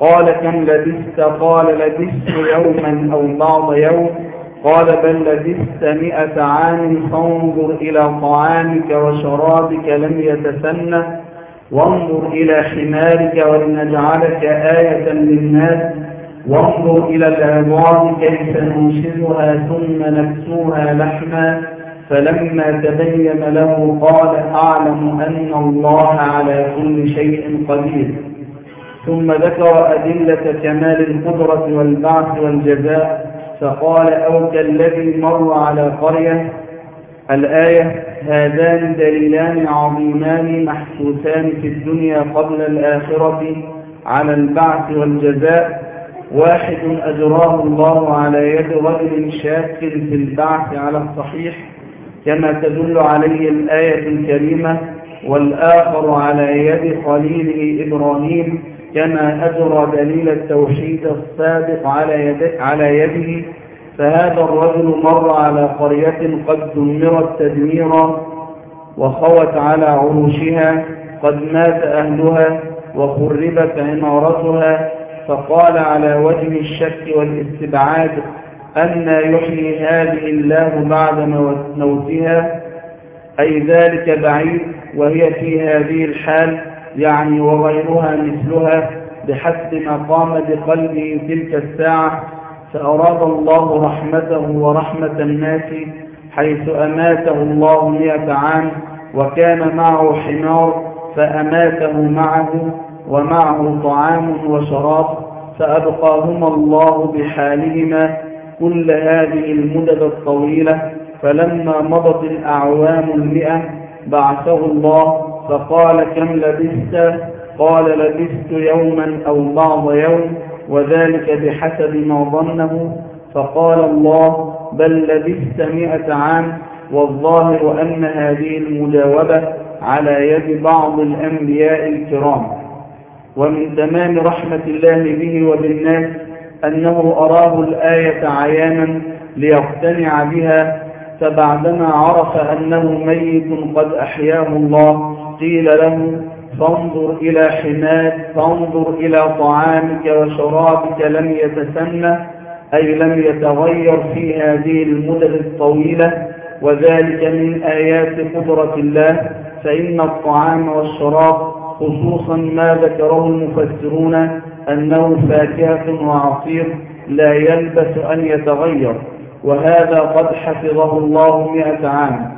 S2: قال كم لبست قال لبست يوما أو بعض يوم قال بل لبست مئة عام فانظر إلى طعامك وشرابك لم يتسنه وانظر إلى حمارك ولنجعلك آية للناس. وانظر إلى العظام كيف ننشزها ثم نكسوها لحما. فلما تبين له قال أعلم أن الله على كل شيء قدير. ثم ذكر أدلة كمال القدرة والبعث والجزاء. فقال أو كالذي مر على قرية. الآية هذان دليلان عظيمان محسوسان في الدنيا قبل الآخرة على البعث والجزاء. واحد أجراه الله على يد رجل شاك في البعث على الصحيح كما تدل عليه الآية الكريمة والآخر على يد خليله إبراهيم كما أجرى دليل التوحيد السابق على, يد على يده. فهذا الرجل مر على قرية قد دمرت تدميرا وخوت على عروشها قد مات أهلها وخربت عمارتها. فقال على وجه الشك والاستبعاد أن يحيي هذه الله بعد موتها. أي ذلك بعيد وهي في هذه الحال يعني وغيرها مثلها بحسب ما قام بقلبه تلك الساعة فأراد الله رحمته ورحمة الناس حيث أماته الله مئة عام وكان معه حمار فأماته معه ومعه طعام وشراب فأبقاهما الله بحالهما كل هذه المدد الطويلة فلما مضت الأعوام المئة بعثه الله فقال كم لبست؟ قال لبست يوما أو بعض يوم وذلك بحسب ما ظنه. فقال الله بل لبست مئة عام والظاهر أن هذه المجاوبة على يد بعض الأنبياء الكرام. ومن تمام رحمة الله به وبالناس أنه أراه الآية عيانا ليقتنع بها فبعدما عرف أنه ميت قد أحياه الله قيل له فانظر إلى حماد فانظر إلى طعامك وشرابك لم يتسنى أي لم يتغير في هذه المدد الطويلة وذلك من آيات قدرة الله فإن الطعام والشراب خصوصا ما ذكره المفسرون أنه فاكهة وعصير لا يلبس أن يتغير وهذا قد حفظه الله مئة عام.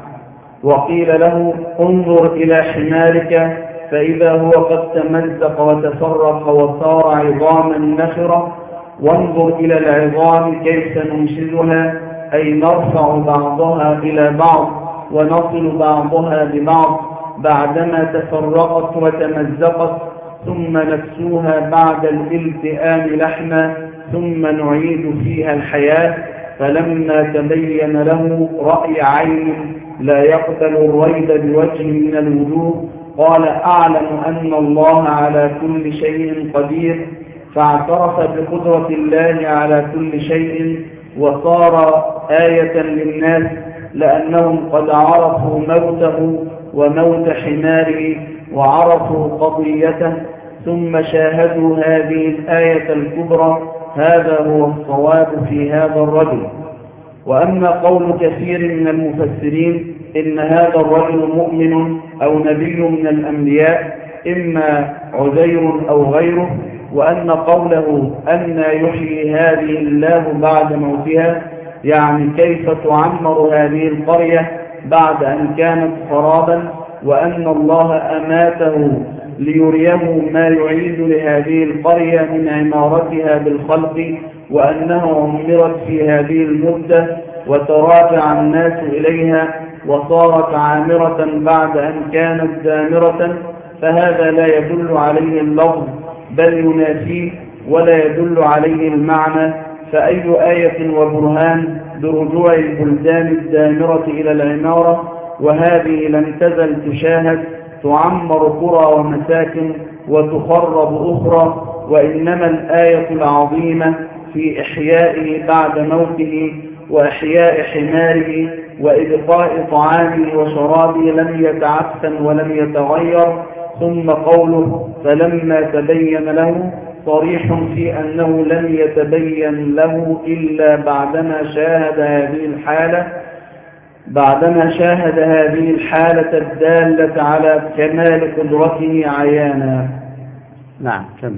S2: وقيل له انظر إلى حمارك فإذا هو قد تمزق وتفرق وصار عظاما نخرة وانظر إلى العظام كيف ننشزها أي نرفع بعضها إلى بعض ونصل بعضها ببعض. بعدما تفرقت وتمزقت ثم نكسوها بعد الالتئام لحما ثم نعيد فيها الحياة. فلما تبين له رأي عين لا يقبل الريب بوجه من الوجوه. قال أعلم أن الله على كل شيء قدير. فاعترف بقدرة الله على كل شيء وصار آية للناس لأنهم قد عرفوا موته وموت حماره وعرفوا قضيته ثم شاهدوا هذه الآية الكبرى هذا هو الصواب في هذا الرجل. وأما قول كثير من المفسرين إن هذا الرجل مؤمن أو نبي من الأنبياء إما عزير أو غيره وأن قوله أن يحيي هذه الله بعد موتها يعني كيف تعمر هذه القرية؟ بعد أن كانت خرابا وأن الله أماته ليريه ما يعيد لهذه القرية من عمارتها بالخلق وأنه عمرت في هذه المدة وتراجع الناس إليها وصارت عامرة بعد أن كانت دامرة فهذا لا يدل عليه اللفظ بل ينافيه ولا يدل عليه المعنى فأي آية وبرهان برجوع البلدان الدامرة إلى العمارة؟ وهذه لم تزل تشاهد تعمر قرى ومساكن وتخرب أخرى وإنما الآية العظيمة في إحيائه بعد موته وإحياء حماره وإبقاء طعامه وشرابه لم يتعفن ولم يتغير ثم قوله فلما تبين له صريح في أنه لم يتبين له إلا بعدما شاهد هذه الحالة بعدما شاهد هذه الحالة الدالة على كمال قدرته عيانا.
S1: نعم كم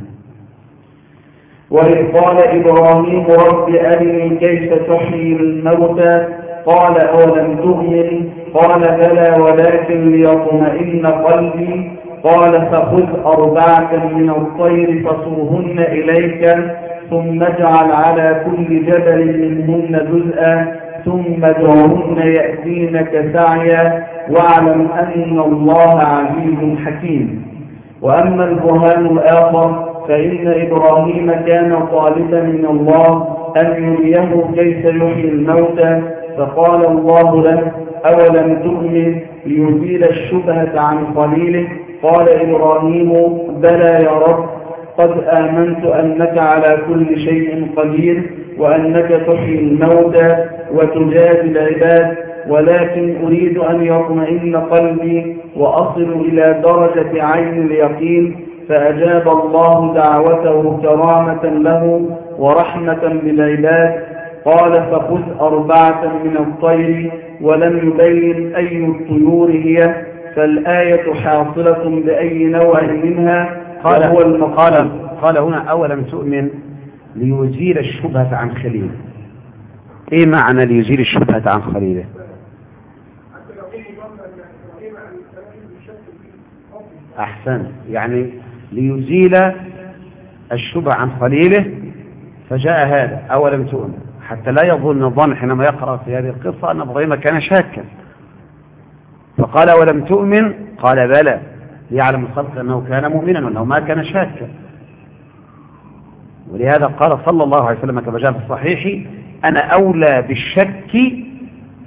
S2: وإذ قال إبراهيم رب أرني كيف تحيي الموتى؟ قال أولم تؤمن؟ قال بلى ولكن ليطمئن قلبي. قال فخذ أربعة من الطير فصرهن إليك ثم اجعل على كل جبل منهن جزءا ثم ادعهن يأتينك سعيا واعلم أن الله عزيز حكيم. وأما البرهان الآخر فإن إبراهيم كان طالبا من الله أن يريه كيف يحيي الموتى فقال الله له أولم تؤمن ليزيل الشبهة عن قليله؟ قال إبراهيم بلى يا رب قد آمنت أنك على كل شيء قدير وأنك تحيي الموتى وتجازي العباد ولكن أريد أن يطمئن قلبي وأصل إلى درجة عين اليقين فأجاب الله دعوته كرامة له ورحمة بالعباد قال فخذ أربعة من الطير ولم يبين أي الطيور هي. فالآية حاصلة بأي نوع منها
S1: قال, هو قال, قال هنا أولم تؤمن ليزيل الشبهة عن خليله. إيه معنى ليزيل الشبهة عن خليله؟ أحسن. يعني ليزيل الشبهة عن خليله فجاء هذا. أولم تؤمن. حتى لا يظن الظن حينما يقرأ في هذه القصة أن إبراهيم كان شاكا. فقال أولم تؤمن؟ قال بلى ليعلم الخلق أنه كان مؤمنا وأنه ما كان شاكا. ولهذا قال صلى الله عليه وسلم كما جاء في الصحيح أنا أولى بالشك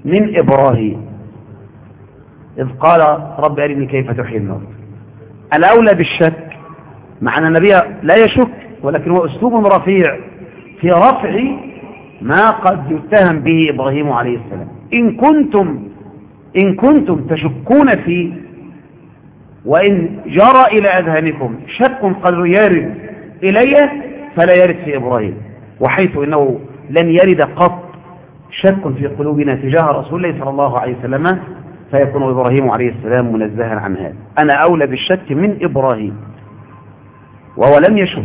S1: من إبراهيم. إذ قال رب أرني كيف تحيي الموت. الأولى بالشك مع أن النبي لا يشك ولكن هو أسلوب رفيع في رفع ما قد يتهم به إبراهيم عليه السلام. إن كنتم إن كنتم تشكون فيه وإن جرى إلى أذهانكم شك قد يرد إلي فلا يرد في إبراهيم وحيث إنه لن يرد قط شك في قلوبنا تجاه رسول الله صلى الله عليه وسلم فيكون إبراهيم عليه السلام منزها عن هذا. أنا أولى بالشك من إبراهيم وهو لم يشك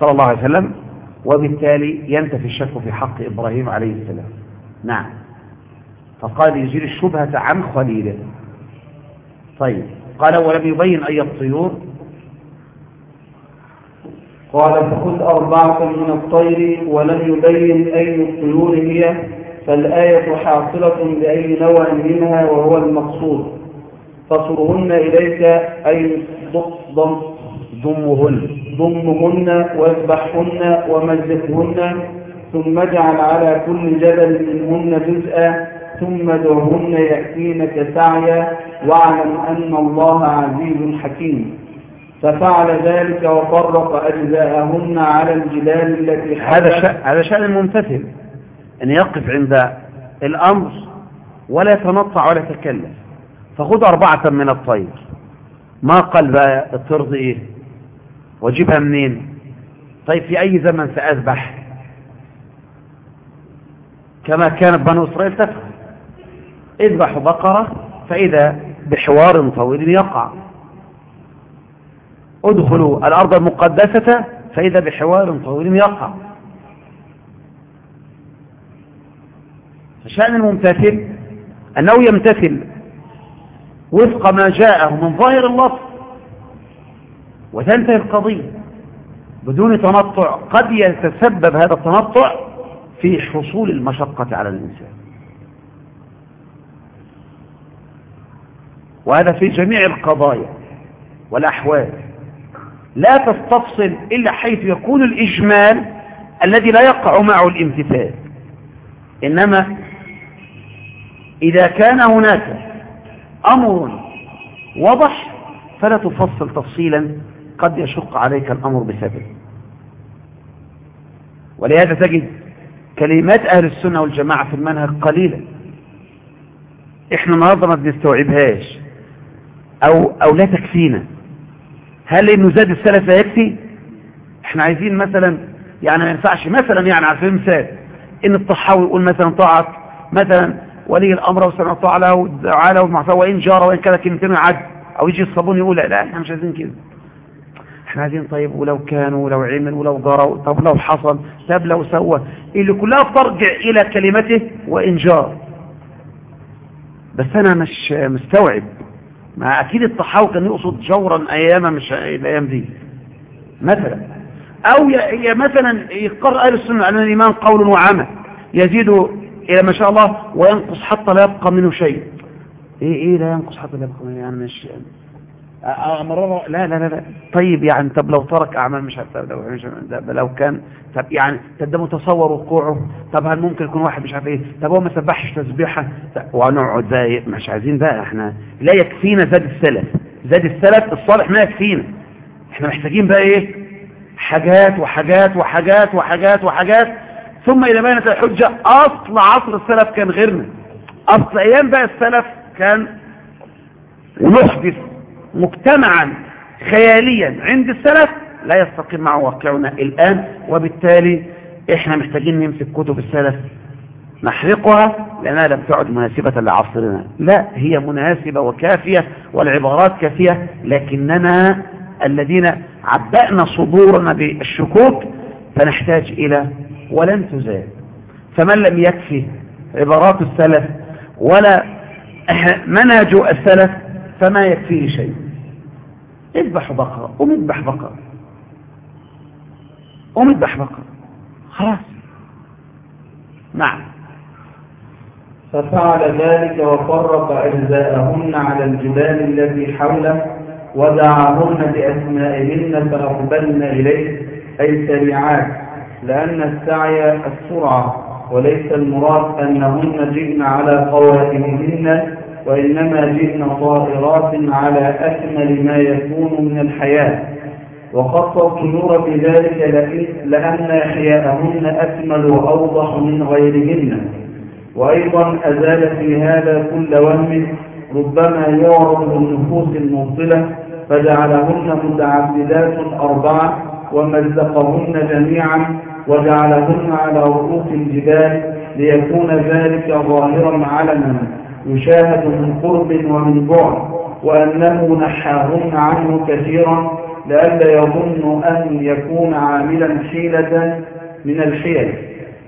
S1: صلى الله عليه وسلم وبالتالي ينتفي الشك في حق إبراهيم عليه السلام. نعم. فقال يزيل الشبهة عن خليله. طيب قال ولم يبين أي الطيور
S2: قال فخذ أربعة من الطير ولم يبين أي الطيور هي فالآية حاصلة بأي نوع منها وهو المقصود. فصرهن إليك أي ضم
S1: ضمهن.
S2: ضمهن واذبحهن ومزقهن ثم اجعل على كل جبل منهن جزءا ثم دعهن يأتينك سعيا واعلم أن الله عزيز حكيم. ففعل ذلك وفرق أجزاءهن على الجبال التي
S1: هذا شأن هذا شأن الممتثل أن يقف عند الأمر ولا يتنطع ولا يتكلم فخذ أربعة من الطير. ما قال بقى الطرد إيه واجيبها منين؟ طيب في أي زمن سأذبح؟ كما كانت بنو إسرائيل تفعل اذبحوا بقرة فإذا بحوار طويل يقع. ادخلوا الأرض المقدسة فإذا بحوار طويل يقع. فشأن الممتثل أنه يمتثل وفق ما جاءه من ظاهر اللفظ وتنتهي القضية. بدون تنطع قد يتسبب هذا التنطع في حصول المشقة على الإنسان. وهذا في جميع القضايا والأحوال. لا تستفصل إلا حيث يكون الإجمال الذي لا يقع معه الامتثال. إنما إذا كان هناك أمر وضح فلا تفصل تفصيلا قد يشق عليك الأمر بسبب. ولهذا تجد كلمات أهل السنة والجماعة في المنهج قليلة إحنا النهارده ما بنستوعبهاش. أو أو لا تكفينا. هل إنه زاد السلف يكفي إحنا عايزين مثلا يعني ما ينفعش مثلا يعني على المثال إن الطحاوي يقول مثلا طاعه مثلا ولي الأمر وسمع طاعة له ومعصيه وإن جار وإن كذا كلمتين يعد أو يجي الصابون يقول لا إحنا مش عايزين كده. إحنا عايزين طيب ولو كانوا ولو عمل ولو جرى طب لو حصل طب لو سوى. اللي كلها ترجع إلى كلمته وإن جار. بس أنا مش مستوعب ما أكيد الطحاوي كان يقصد جورا اياما مش الأيام دي. مثلا. أو ي... مثلا يقر أهل السنة أن الإيمان قول وعمل. يزيد إلى ما شاء الله وينقص حتى لا يبقى منه شيء. إيه إيه لا ينقص حتى لا يبقى منه يعني مش مرة لا لا لا طيب يعني طب لو ترك أعمال مش عارف لو لو كان طب يعني طب ده متصور وقوعه. طب هل ممكن يكون واحد مش عارف إيه؟ طب هو ما سبحش تسبيحه؟ ونقعد بقى مش عايزين بقى إحنا. لا يكفينا زاد السلف. زاد السلف الصالح ما يكفينا. إحنا محتاجين بقى إيه؟ حاجات وحاجات وحاجات وحاجات وحاجات. ثم اذا بانت الحجة أصل عصر السلف كان غيرنا. أصل أيام بقى السلف كان ونحدث مجتمعا خياليا عند السلف لا يستقيم مع واقعنا الآن وبالتالي إحنا محتاجين نمسك كتب السلف نحرقها لأنها لم تعد مناسبة لعصرنا. لا هي مناسبة وكافية والعبارات كافية لكننا الذين عبأنا صدورنا بالشكوك فنحتاج إلى ولن تزال. فمن لم يكفي عبارات السلف ولا منهج السلف فما يكفيه شيء. اذبح بقرة قوم اذبح بقرة. قوم اذبح بقرة. خلاص. نعم.
S2: ففعل ذلك وفرق أجزاءهن على الجبال الذي حوله ودعاهن بأسمائهن فأقبلن إليه. أي سريعات لأن السعي السرعة وليس المراد أنهن جئن على قوائمهن وإنما جئن طائرات على أكمل ما يكون من الحياة. وخص الطيور بذلك لأن إحياءهن أكمل وأوضح من غيرهن. وأيضا أزال في هذا كل وهم ربما يعرض للنفوس المبطلة فجعلهن متعددات أربعة ومزقهن جميعا وجعلهن على رؤوس الجبال ليكون ذلك ظاهرا علنا. يشاهد من قرب ومن بعد وأنه نحاهن عنه كثيرا لئلا يظن أن يكون عاملا حيلة من الحيل.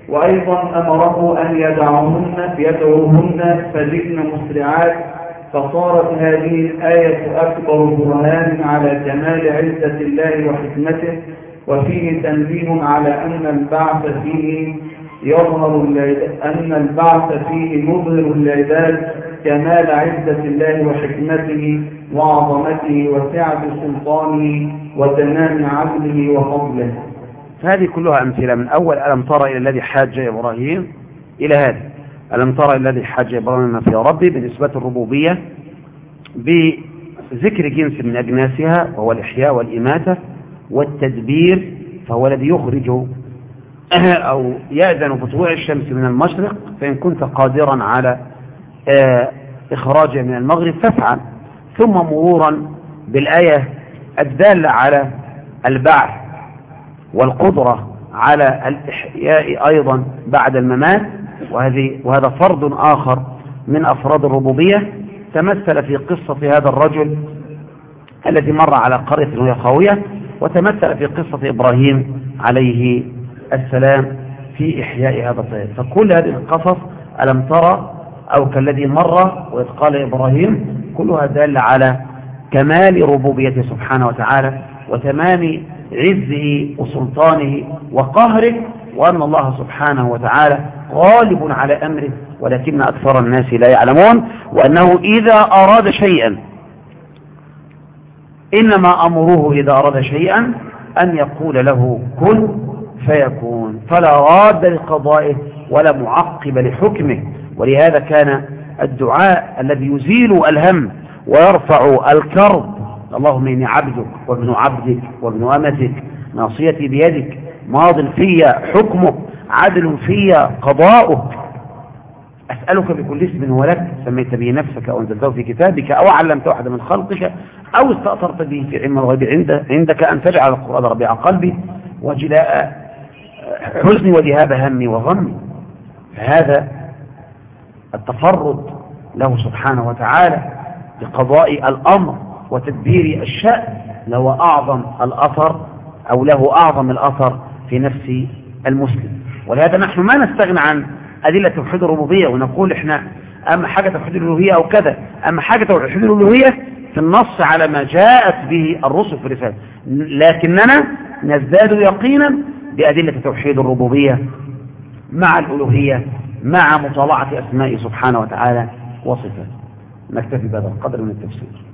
S2: وأيضا أمره أن يدعوهن يدعوهن فجئن مسرعات فصارت هذه الآية أكبر برهان على كمال عزة الله وحكمته وفيه تنبيه على أن البعث فيه يظهر أن البعث فيه يظهر العباد كمال عزة الله وحكمته وعظمته وسعة سلطانه وتمام عدله وفضله.
S1: هذه كلها أمثلة من أول ألم ترى إلى الذي حاج إبراهيم؟ إلى هذا ألم ترى إلى الذي حاج إبراهيم في ربي بالنسبة الربوبية؟ بذكر جنس من أجناسها وهو الإحياء والإماتة والتدبير فهو الذي يخرج أو يأذن بطلوع الشمس من المشرق فإن كنت قادرا على إخراجها من المغرب فافعل. ثم مرورا بالآية الدالة على البعث والقدرة على الإحياء أيضا بعد الممات. وهذه وهذا فرض آخر من أفراد الربوبية. تمثل في قصة هذا الرجل الذي مر على قرية وهي خاوية وتمثل في قصة إبراهيم عليه السلام في إحياء هذا الطيب فكل هذه القصص ألم ترى أو كالذي مر وإذ قال إبراهيم كلها دالة على كمال ربوبيته سبحانه وتعالى وتمام عزه وسلطانه وقهره وأن الله سبحانه وتعالى غالب على أمره ولكن أكثر الناس لا يعلمون وأنه إذا أراد شيئا إنما أمره إذا أراد شيئا أن يقول له كن فيكون فلا راد لقضائه ولا معقب لحكمه. ولهذا كان الدعاء الذي يزيل الهم ويرفع الكرب. اللهم إني عبدك وابن عبدك وابن أمتك ناصيتي بيدك ماض في حكمك عدل في قضاؤك. أسألك بكل اسم ولك سميت به نفسك أو أنزلته في كتابك أو علمت أحد من خلقك أو استأثرت به في علم الغيب عندك أن تجعل القرآن ربيع قلبي. وجلاء حزني وذهاب همي وغمي فهذا التفرد له سبحانه وتعالى بقضاء الأمر وتدبير الشأن. له أعظم الأثر أو له أعظم الأثر في نفس المسلم. ولهذا نحن ما نستغنى عن أدلة توحيد الربوبية ونقول إحنا أما حاجة توحيد الألوهية أو كذا. أما حاجة توحيد الألوهية في النص على ما جاءت به الرسل في الرسالة. لكننا نزداد يقينا بأدلة توحيد الربوبية مع الألوهية مع مطالعة أسماء سبحانه وتعالى وصفاته. نكتفي بهذا القدر من التفسير.